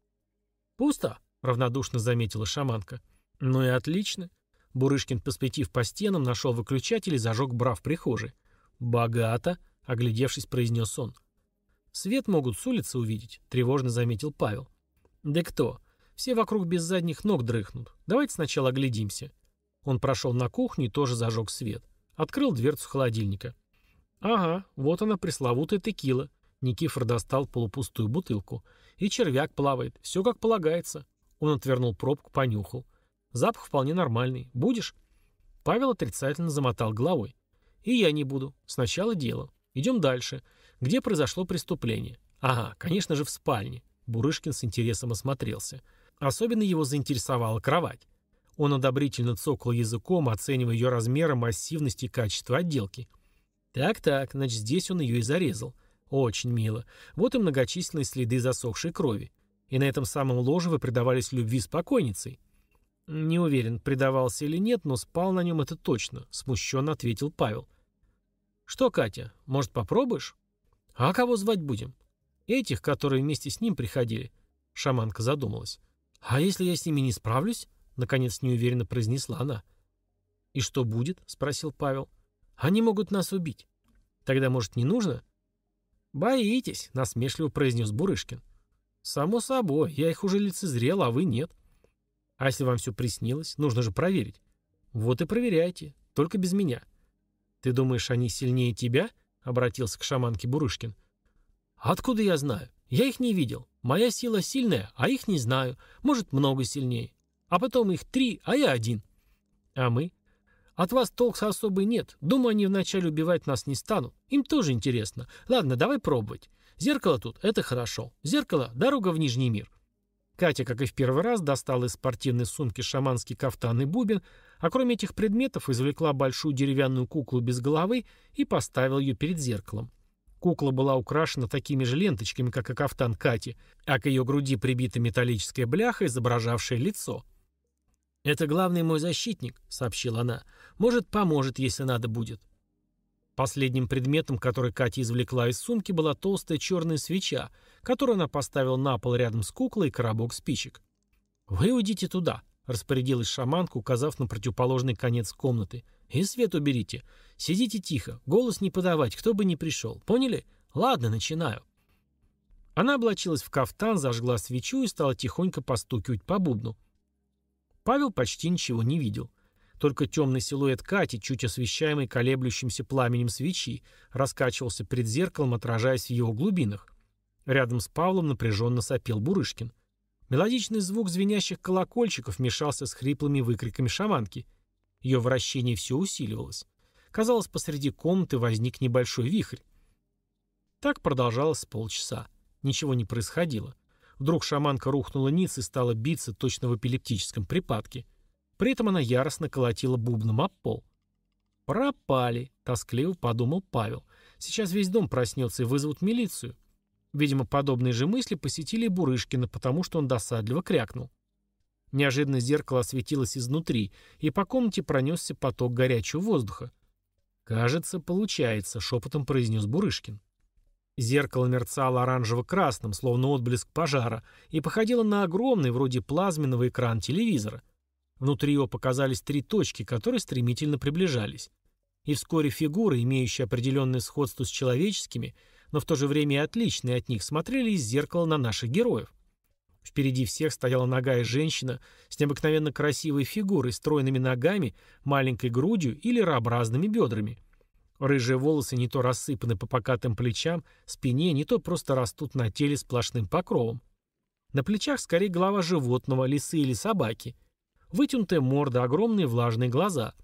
«Пусто», — равнодушно заметила шаманка. «Ну и отлично». Бурышкин, посветив по стенам, нашел выключатель и зажег бра в прихожей. «Богато», — оглядевшись, произнес он. «Свет могут с улицы увидеть», — тревожно заметил Павел. «Да кто? Все вокруг без задних ног дрыхнут. Давайте сначала оглядимся». Он прошел на кухню и тоже зажег свет. Открыл дверцу холодильника. «Ага, вот она, пресловутая текила». Никифор достал полупустую бутылку. «И червяк плавает. Все как полагается». Он отвернул пробку, понюхал. «Запах вполне нормальный. Будешь?» Павел отрицательно замотал головой. «И я не буду. Сначала дело. Идем дальше. Где произошло преступление? Ага, конечно же, в спальне. Бурышкин с интересом осмотрелся. Особенно его заинтересовала кровать. Он одобрительно цокал языком, оценивая ее размеры, массивность и качество отделки. Так-так, значит, здесь он ее и зарезал. Очень мило. Вот и многочисленные следы засохшей крови. И на этом самом ложе вы предавались любви с покойницей. Не уверен, предавался или нет, но спал на нем это точно, смущенно ответил Павел. Что, Катя, может, попробуешь? «А кого звать будем?» «Этих, которые вместе с ним приходили». Шаманка задумалась. «А если я с ними не справлюсь?» Наконец неуверенно произнесла она. «И что будет?» — спросил Павел. «Они могут нас убить. Тогда, может, не нужно?» «Боитесь», — насмешливо произнес Бурышкин. «Само собой, я их уже лицезрел, а вы нет». «А если вам все приснилось? Нужно же проверить». «Вот и проверяйте, только без меня». «Ты думаешь, они сильнее тебя?» — обратился к шаманке Бурышкин. «Откуда я знаю? Я их не видел. Моя сила сильная, а их не знаю. Может, много сильнее. А потом их три, а я один». «А мы?» От вас толкса особый нет. Думаю, они вначале убивать нас не станут. Им тоже интересно. Ладно, давай пробовать. Зеркало тут — это хорошо. Зеркало — дорога в Нижний мир». Катя, как и в первый раз, достала из спортивной сумки шаманский кафтан и бубен, а кроме этих предметов извлекла большую деревянную куклу без головы и поставила ее перед зеркалом. Кукла была украшена такими же ленточками, как и кафтан Кати, а к ее груди прибита металлическая бляха, изображавшая лицо. «Это главный мой защитник», — сообщила она. «Может, поможет, если надо будет». Последним предметом, который Катя извлекла из сумки, была толстая черная свеча, которую она поставила на пол рядом с куклой и коробок спичек. «Вы уйдите туда», — распорядилась шаманка, указав на противоположный конец комнаты. «И свет уберите. Сидите тихо, голос не подавать, кто бы ни пришел. Поняли? Ладно, начинаю». Она облачилась в кафтан, зажгла свечу и стала тихонько постукивать по бубну. Павел почти ничего не видел. Только темный силуэт Кати, чуть освещаемый колеблющимся пламенем свечи, раскачивался перед зеркалом, отражаясь в его глубинах. Рядом с Павлом напряженно сопел Бурышкин. Мелодичный звук звенящих колокольчиков мешался с хриплыми выкриками шаманки. Ее вращение все усиливалось. Казалось, посреди комнаты возник небольшой вихрь. Так продолжалось полчаса. Ничего не происходило. Вдруг шаманка рухнула ниц и стала биться точно в эпилептическом припадке. При этом она яростно колотила бубном об пол. «Пропали», — тоскливо подумал Павел. «Сейчас весь дом проснется и вызовут милицию». Видимо, подобные же мысли посетили Бурышкина, потому что он досадливо крякнул. Неожиданно зеркало осветилось изнутри, и по комнате пронесся поток горячего воздуха. «Кажется, получается», — шепотом произнес Бурышкин. Зеркало мерцало оранжево-красным, словно отблеск пожара, и походило на огромный, вроде плазменного экран телевизора. Внутри его показались три точки, которые стремительно приближались. И вскоре фигуры, имеющие определенное сходство с человеческими, но в то же время и отличные от них, смотрели из зеркала на наших героев. Впереди всех стояла ногая женщина с необыкновенно красивой фигурой, стройными ногами, маленькой грудью или рабразными бедрами – Рыжие волосы не то рассыпаны по покатым плечам, спине, не то просто растут на теле сплошным покровом. На плечах скорее голова животного, лисы или собаки. Вытянутая морда, огромные влажные глаза.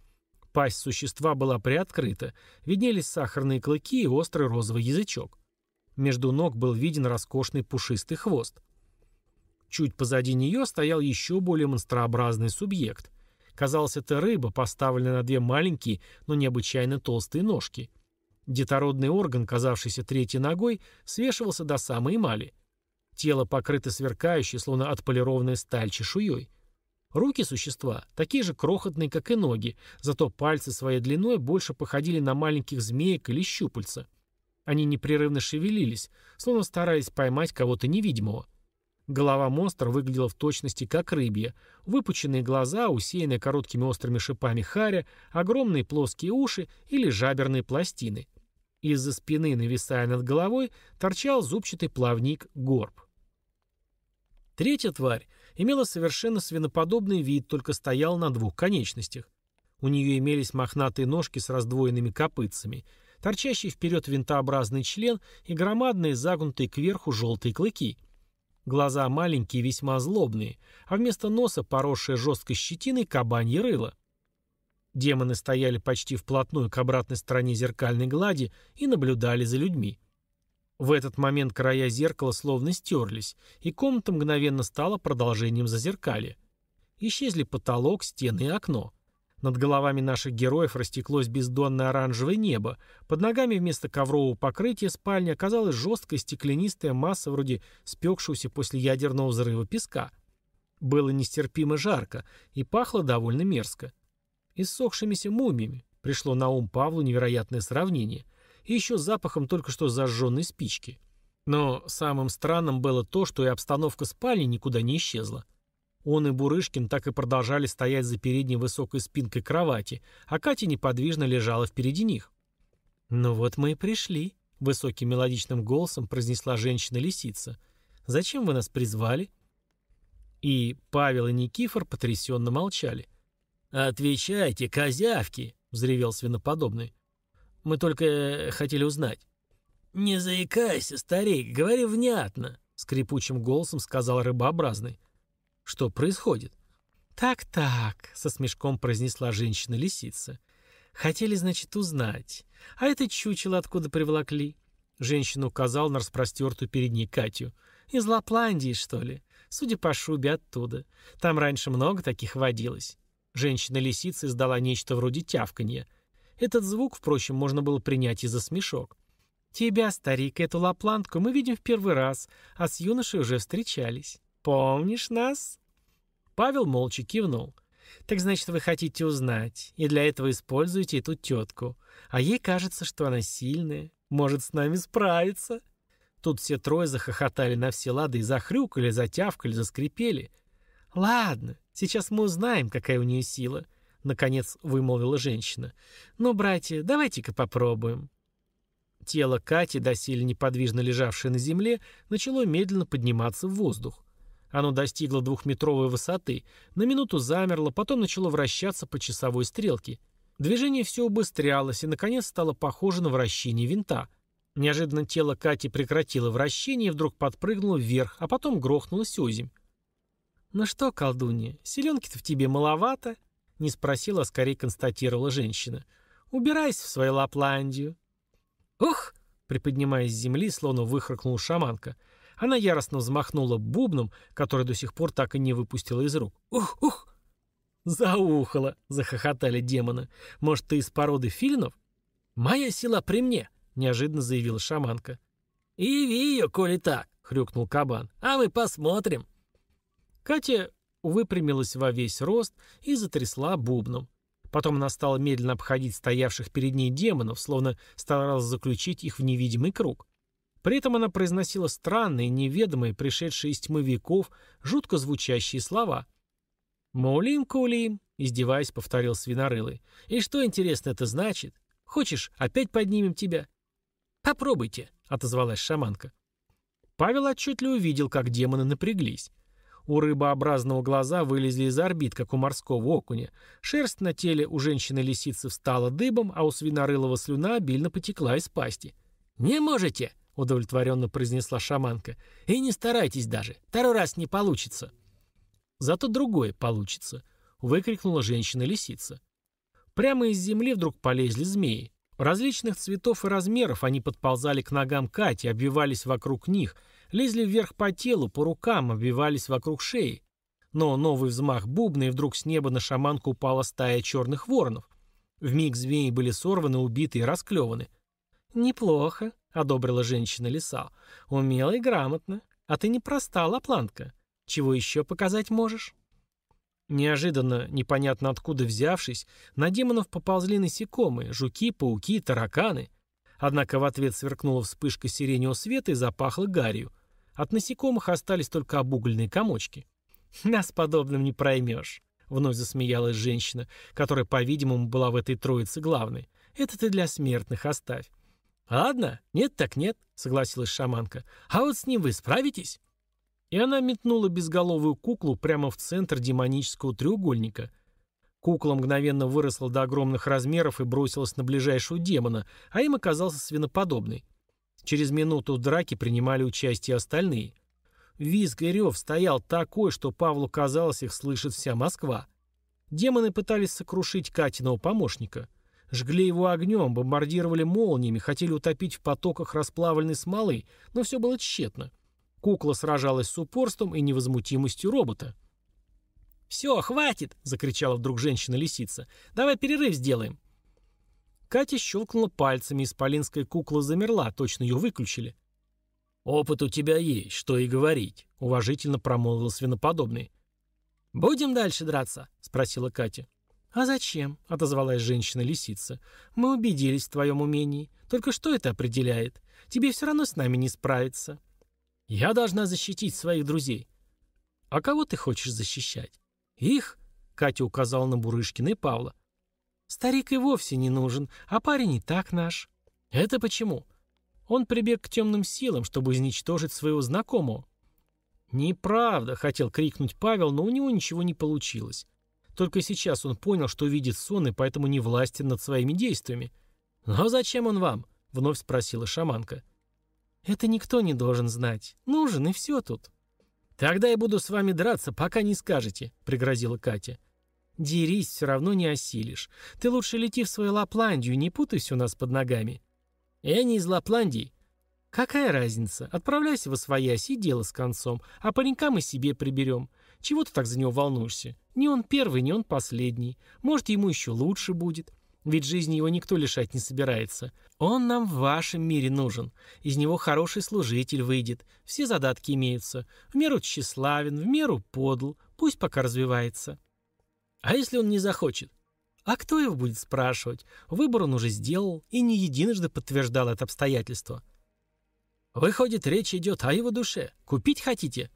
Пасть существа была приоткрыта, виднелись сахарные клыки и острый розовый язычок. Между ног был виден роскошный пушистый хвост. Чуть позади нее стоял еще более монстрообразный субъект. Казалось, это рыба, поставленная на две маленькие, но необычайно толстые ножки. Детородный орган, казавшийся третьей ногой, свешивался до самой эмали. Тело покрыто сверкающей, словно отполированной сталь чешуей. Руки существа такие же крохотные, как и ноги, зато пальцы своей длиной больше походили на маленьких змеек или щупальца. Они непрерывно шевелились, словно стараясь поймать кого-то невидимого. Голова монстра выглядела в точности как рыбья. Выпученные глаза, усеянные короткими острыми шипами харя, огромные плоские уши или жаберные пластины. Из-за спины, нависая над головой, торчал зубчатый плавник горб. Третья тварь имела совершенно свиноподобный вид, только стояла на двух конечностях. У нее имелись мохнатые ножки с раздвоенными копытцами, торчащий вперед винтообразный член и громадные загнутые кверху желтые клыки – Глаза маленькие весьма злобные, а вместо носа поросшая жесткой щетиной кабанье рыло. Демоны стояли почти вплотную к обратной стороне зеркальной глади и наблюдали за людьми. В этот момент края зеркала словно стерлись, и комната мгновенно стала продолжением зазеркалья. Исчезли потолок, стены и окно. Над головами наших героев растеклось бездонное оранжевое небо. Под ногами вместо коврового покрытия спальни оказалась жесткая стеклянистая масса вроде спекшегося после ядерного взрыва песка. Было нестерпимо жарко и пахло довольно мерзко. Иссохшимися мумиями пришло на ум Павлу невероятное сравнение. И еще запахом только что зажженной спички. Но самым странным было то, что и обстановка спальни никуда не исчезла. Он и Бурышкин так и продолжали стоять за передней высокой спинкой кровати, а Катя неподвижно лежала впереди них. «Ну вот мы и пришли», —— высоким мелодичным голосом произнесла женщина-лисица. «Зачем вы нас призвали?» И Павел и Никифор потрясенно молчали. «Отвечайте, козявки!» — взревел свиноподобный. «Мы только э, хотели узнать». «Не заикайся, старик, говори внятно», — скрипучим голосом сказал рыбообразный. «Что происходит?» «Так-так», — со смешком произнесла женщина-лисица. «Хотели, значит, узнать. А это чучело откуда приволокли?» Женщина указала на распростертую перед ней Катю. «Из Лапландии, что ли? Судя по шубе, оттуда. Там раньше много таких водилось». Женщина-лисица издала нечто вроде тявканья. Этот звук, впрочем, можно было принять и за смешок. «Тебя, старик, эту лапландку мы видим в первый раз, а с юношей уже встречались. Помнишь нас?» Павел молча кивнул. «Так значит, вы хотите узнать, и для этого используете эту тетку. А ей кажется, что она сильная, может с нами справиться». Тут все трое захохотали на все лады и захрюкали, затявкали, заскрипели. «Ладно, сейчас мы узнаем, какая у нее сила», — наконец вымолвила женщина. «Ну, братья, давайте-ка попробуем». Тело Кати, доселе неподвижно лежавшее на земле, начало медленно подниматься в воздух. Оно достигло двухметровой высоты, на минуту замерло, потом начало вращаться по часовой стрелке. Движение все убыстрялось и, наконец, стало похоже на вращение винта. Неожиданно тело Кати прекратило вращение и вдруг подпрыгнуло вверх, а потом грохнулось озимь. «Ну что, колдунья, селенки-то в тебе маловато?» Не спросила, а скорее констатировала женщина. «Убирайся в свою Лапландию». «Ух!» Приподнимаясь с земли, словно выхракнула шаманка. Она яростно взмахнула бубном, который до сих пор так и не выпустила из рук. «Ух, ух!» «Заухало!» — захохотали демоны. «Может, ты из породы филинов?» «Моя сила при мне!» — неожиданно заявила шаманка. «Яви ее, коли так!» — хрюкнул кабан. «А мы посмотрим!» Катя выпрямилась во весь рост и затрясла бубном. Потом она стала медленно обходить стоявших перед ней демонов, словно старалась заключить их в невидимый круг. При этом она произносила странные, неведомые, пришедшие из тьмы веков, жутко звучащие слова. «Маулим-каулим», — издеваясь, повторил свинорылый. «И что, интересно, это значит? Хочешь, опять поднимем тебя?» «Попробуйте», — отозвалась шаманка. Павел отчетливо увидел, как демоны напряглись. У рыбообразного глаза вылезли из орбит, как у морского окуня. Шерсть на теле у женщины-лисицы встала дыбом, а у свинорылого слюна обильно потекла из пасти. «Не можете!» удовлетворенно произнесла шаманка. «И не старайтесь даже. Второй раз не получится». «Зато другое получится», — выкрикнула женщина-лисица. Прямо из земли вдруг полезли змеи. Различных цветов и размеров они подползали к ногам Кати, обвивались вокруг них, лезли вверх по телу, по рукам, обвивались вокруг шеи. Но новый взмах бубна, и вдруг с неба на шаманку упала стая черных воронов. Вмиг змеи были сорваны, убиты и расклеваны. «Неплохо», — одобрила женщина лиса. «Умело и грамотно. А ты не проста, лаплантка. Чего еще показать можешь?» Неожиданно, непонятно откуда взявшись, на демонов поползли насекомые, жуки, пауки, тараканы. Однако в ответ сверкнула вспышка сиреневого света и запахло гарью. От насекомых остались только обугленные комочки. [LAUGHS] «Нас подобным не проймешь», — вновь засмеялась женщина, которая, по-видимому, была в этой троице главной. «Это ты для смертных оставь. «Ладно, нет так нет», — согласилась шаманка. «А вот с ним вы справитесь?» И она метнула безголовую куклу прямо в центр демонического треугольника. Кукла мгновенно выросла до огромных размеров и бросилась на ближайшего демона, а им оказался свиноподобный. Через минуту в драке принимали участие остальные. Визг и рев стоял такой, что Павлу казалось, их слышит вся Москва. Демоны пытались сокрушить Катиного помощника — Жгли его огнем, бомбардировали молниями, хотели утопить в потоках расплавленной смолы, но все было тщетно. Кукла сражалась с упорством и невозмутимостью робота. «Все, хватит!» — закричала вдруг женщина-лисица. «Давай перерыв сделаем!» Катя щелкнула пальцами, исполинская кукла замерла, точно ее выключили. «Опыт у тебя есть, что и говорить», — уважительно промолвил свиноподобный. «Будем дальше драться?» — спросила Катя. «А зачем?» — отозвалась женщина-лисица. «Мы убедились в твоем умении. Только что это определяет? Тебе все равно с нами не справиться». «Я должна защитить своих друзей». «А кого ты хочешь защищать?» «Их?» — Катя указала на Бурышкина и Павла. «Старик и вовсе не нужен, а парень и так наш». «Это почему?» Он прибег к темным силам, чтобы изничтожить своего знакомого. «Неправда!» — хотел крикнуть Павел, но у него ничего не получилось. Только сейчас он понял, что видит сон и поэтому не властен над своими действиями. «Но зачем он вам?» — вновь спросила шаманка. «Это никто не должен знать. Нужен, и все тут». «Тогда я буду с вами драться, пока не скажете», — пригрозила Катя. «Дерись, все равно не осилишь. Ты лучше лети в свою Лапландию, не путайся у нас под ногами». «Я не из Лапландии». «Какая разница? Отправляйся в Освоясь и дело с концом, а паренька мы себе приберем. Чего ты так за него волнуешься? Не он первый, не он последний. Может, ему еще лучше будет. Ведь жизни его никто лишать не собирается. Он нам в вашем мире нужен. Из него хороший служитель выйдет. Все задатки имеются. В меру тщеславен, в меру подл. Пусть пока развивается». А если он не захочет? А кто его будет спрашивать? Выбор он уже сделал и не единожды подтверждал это обстоятельство. Выходит, речь идет о его душе. Купить хотите?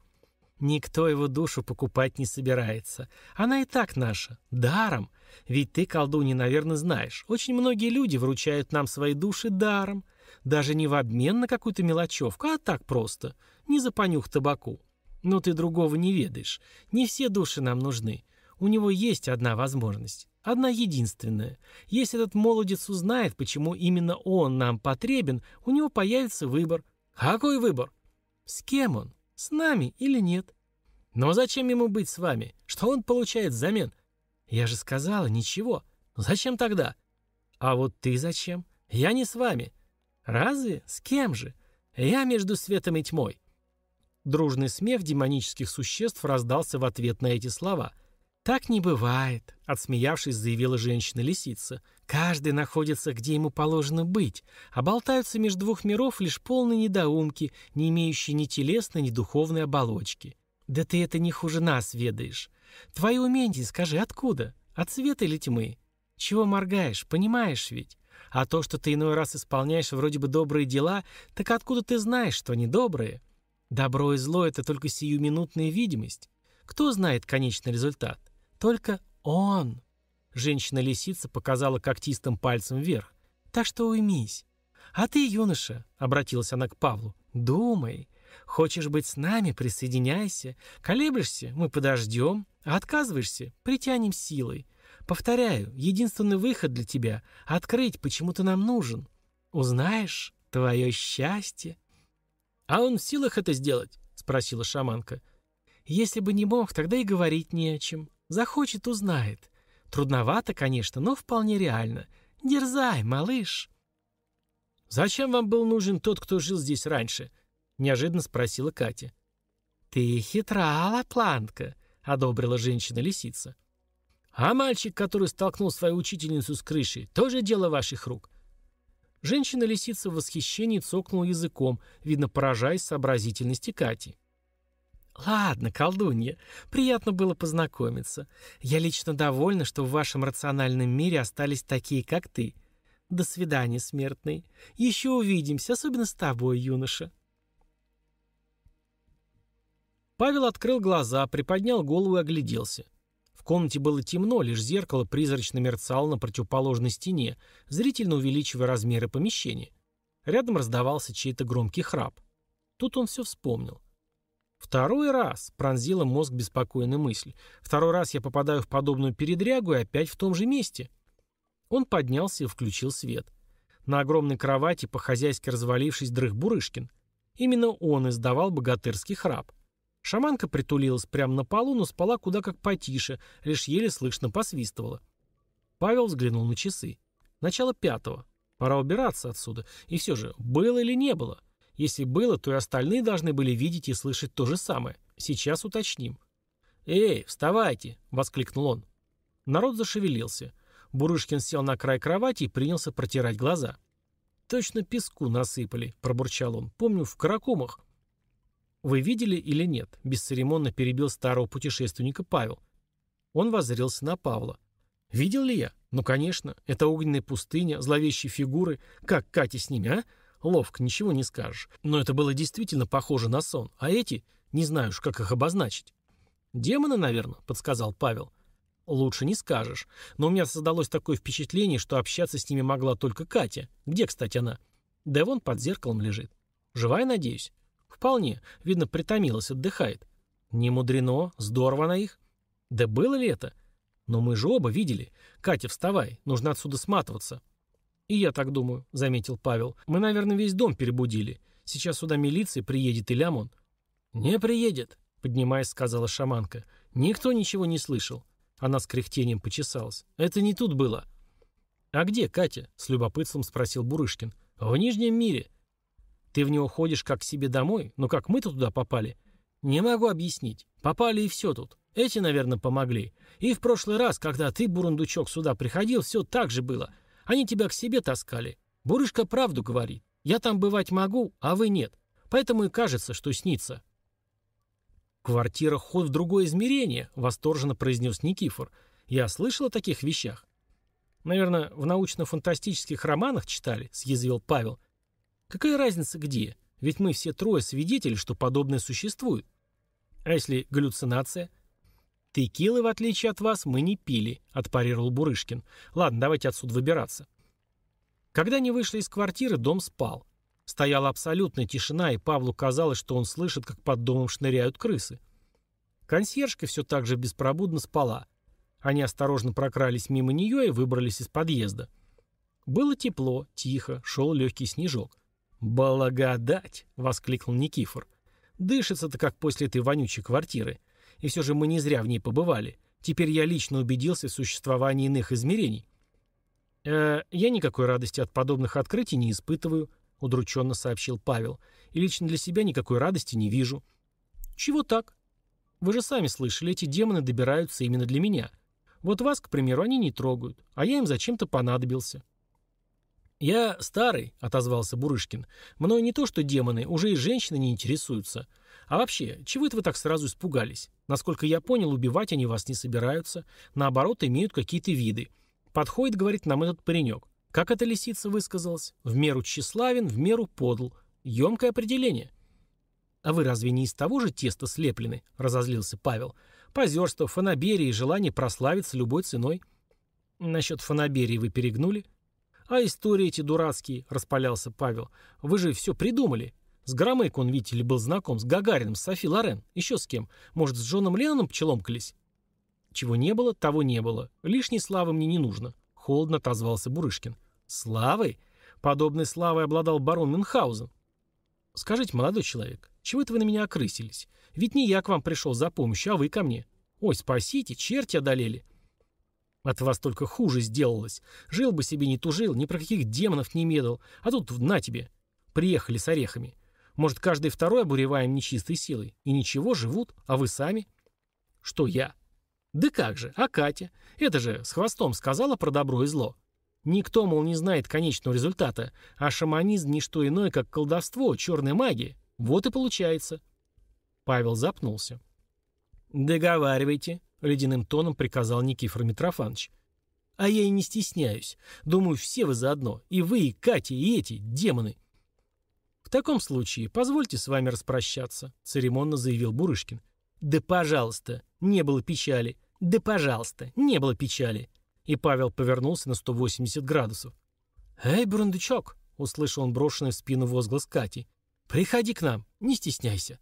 Никто его душу покупать не собирается. Она и так наша. Даром. Ведь ты, колдунья, наверное, знаешь. Очень многие люди вручают нам свои души даром. Даже не в обмен на какую-то мелочевку, а так просто. Не за понюх табаку. Но ты другого не ведаешь. Не все души нам нужны. У него есть одна возможность. Одна единственная. Если этот молодец узнает, почему именно он нам потребен, у него появится выбор. Какой выбор? С кем он? С нами или нет? Но зачем ему быть с вами? Что он получает взамен? Я же сказала, ничего. Зачем тогда? А вот ты зачем? Я не с вами. Разве? С кем же? Я между светом и тьмой. Дружный смех демонических существ раздался в ответ на эти слова – «Так не бывает», — отсмеявшись, заявила женщина-лисица. «Каждый находится, где ему положено быть, а болтаются между двух миров лишь полные недоумки, не имеющие ни телесной, ни духовной оболочки. Да ты это не хуже нас ведаешь. Твои умения, скажи, откуда? От света или тьмы? Чего моргаешь, понимаешь ведь? А то, что ты иной раз исполняешь вроде бы добрые дела, так откуда ты знаешь, что они добрые? Добро и зло — это только сиюминутная видимость. Кто знает конечный результат? Только он. Женщина-лисица показала когтистым пальцем вверх. Так что уймись. А ты, юноша, обратилась она к Павлу, думай. Хочешь быть с нами, присоединяйся. Колеблешься, мы подождем. Отказываешься, притянем силой. Повторяю, единственный выход для тебя — открыть, почему ты нам нужен. Узнаешь твое счастье. «А он в силах это сделать?» — спросила шаманка. «Если бы не мог, тогда и говорить не о чем. Захочет, узнает. Трудновато, конечно, но вполне реально. Дерзай, малыш. «Зачем вам был нужен тот, кто жил здесь раньше?» — неожиданно спросила Катя. «Ты хитра, лапланка», — одобрила женщина-лисица. «А мальчик, который столкнул свою учительницу с крышей, тоже дело ваших рук?» Женщина-лисица в восхищении цокнула языком, видно, поражаясь сообразительности Кати. «Ладно, колдунья, приятно было познакомиться. Я лично довольна, что в вашем рациональном мире остались такие, как ты. До свидания, смертный. Еще увидимся, особенно с тобой, юноша». Павел открыл глаза, приподнял голову и огляделся. В комнате было темно, лишь зеркало призрачно мерцало на противоположной стене, зрительно увеличивая размеры помещения. Рядом раздавался чей-то громкий храп. Тут он все вспомнил. Второй раз пронзила мозг беспокойная мысль. Второй раз я попадаю в подобную передрягу и опять в том же месте. Он поднялся и включил свет. На огромной кровати, по-хозяйски развалившись, дрых Бурышкин. Именно он издавал богатырский храп. Шаманка притулилась прямо на полу, но спала куда как потише, лишь еле слышно посвистывала. Павел взглянул на часы. Начало пятого. Пора убираться отсюда. И все же, было или не было? — если было, то и остальные должны были видеть и слышать то же самое. Сейчас уточним. «Эй, вставайте!» — воскликнул он. Народ зашевелился. Бурышкин сел на край кровати и принялся протирать глаза. «Точно песку насыпали», — пробурчал он. «Помню, в каракумах». «Вы видели или нет?» — бесцеремонно перебил старого путешественника Павел. Он воззрелся на Павла. «Видел ли я? Ну, конечно. Это огненная пустыня, зловещие фигуры. Как Катя с ними, а? Ловко, ничего не скажешь. Но это было действительно похоже на сон. А эти, не знаю уж, как их обозначить. «Демоны, наверное», — подсказал Павел. «Лучше не скажешь. Но у меня создалось такое впечатление, что общаться с ними могла только Катя. Где, кстати, она?» Девон под зеркалом лежит. Живая, надеюсь? Вполне. Видно, притомилась, отдыхает. Не мудрено, здорово на их. Да было ли это? Но мы же оба видели. Катя, вставай, нужно отсюда сматываться. И я так думаю, заметил Павел. Мы, наверное, весь дом перебудили. Сейчас сюда милиция приедет и Лямон. Не приедет, поднимаясь, сказала шаманка. Никто ничего не слышал. Она с кряхтением почесалась. Это не тут было. А где Катя? С любопытством спросил Бурышкин. В Нижнем мире. Ты в него ходишь как к себе домой, но как мы-то туда попали? Не могу объяснить. Попали и все тут. Эти, наверное, помогли. И в прошлый раз, когда ты, бурундучок, сюда приходил, все так же было. Они тебя к себе таскали. Бурышка правду говорит. Я там бывать могу, а вы нет. Поэтому и кажется, что снится. «Квартира — ход в другое измерение», — восторженно произнес Никифор. «Я слышал о таких вещах». «Наверное, в научно-фантастических романах читали», — съязвил Павел. «Какая разница где? Ведь мы все трое свидетели, что подобное существует. А если галлюцинация?» «Текилы, в отличие от вас, мы не пили», — отпарировал Бурышкин. «Ладно, давайте отсюда выбираться». Когда они вышли из квартиры, дом спал. Стояла абсолютная тишина, и Павлу казалось, что он слышит, как под домом шныряют крысы. Консьержка все так же беспробудно спала. Они осторожно прокрались мимо нее и выбрались из подъезда. Было тепло, тихо, шел легкий снежок. «Благодать!» — воскликнул Никифор. «Дышится-то, как после этой вонючей квартиры. И все же мы не зря в ней побывали. Теперь я лично убедился в существовании иных измерений». «Э, «Я никакой радости от подобных открытий не испытываю», — удрученно сообщил Павел. «И лично для себя никакой радости не вижу». «Чего так?» «Вы же сами слышали, эти демоны добираются именно для меня. Вот вас, к примеру, они не трогают, а я им зачем-то понадобился». «Я старый», — отозвался Бурышкин. «Мною не то что демоны, уже и женщины не интересуются. А вообще, чего это вы так сразу испугались? Насколько я понял, убивать они вас не собираются. Наоборот, имеют какие-то виды. Подходит, говорит нам этот паренек. Как эта лисица высказалась? В меру тщеславен, в меру подл. Емкое определение. «А вы разве не из того же теста слеплены?» — разозлился Павел. «Позерство, фанаберия и желание прославиться любой ценой». «Насчет фанаберии вы перегнули?» «А истории эти дурацкие», — распалялся Павел. «Вы же все придумали. С Громейко он, видите ли, был знаком, с Гагарином, с Софи Лорен. Еще с кем? Может, с Джоном Ленноном пчеломкались?» Чего не было, того не было. Лишней славы мне не нужно. Холодно отозвался Бурышкин. Славой? Подобной славой обладал барон Мюнхгаузен. Скажите, молодой человек, чего это вы на меня окрысились? Ведь не я к вам пришел за помощью, а вы ко мне. Ой, спасите, черти одолели. От вас только хуже сделалось. Жил бы себе не тужил, ни про каких демонов не медал. А тут на тебе. Приехали с орехами. Может, каждый второй обуреваем нечистой силой. И ничего, живут, а вы сами? Что я? Да как же, а Катя? Это же с хвостом сказала про добро и зло. Никто, мол, не знает конечного результата, а шаманизм не что иное, как колдовство, черная магия. Вот и получается. Павел запнулся. «Договаривайте», — ледяным тоном приказал Никифор Митрофанович. «А я и не стесняюсь. Думаю, все вы заодно. И вы, и Катя, и эти, демоны». «В таком случае позвольте с вами распрощаться», — церемонно заявил Бурышкин. «Да пожалуйста, не было печали. Да пожалуйста, не было печали». И Павел повернулся на 180 градусов. «Эй, бурундучок!» — услышал он брошенный в спину возглас Кати. «Приходи к нам, не стесняйся».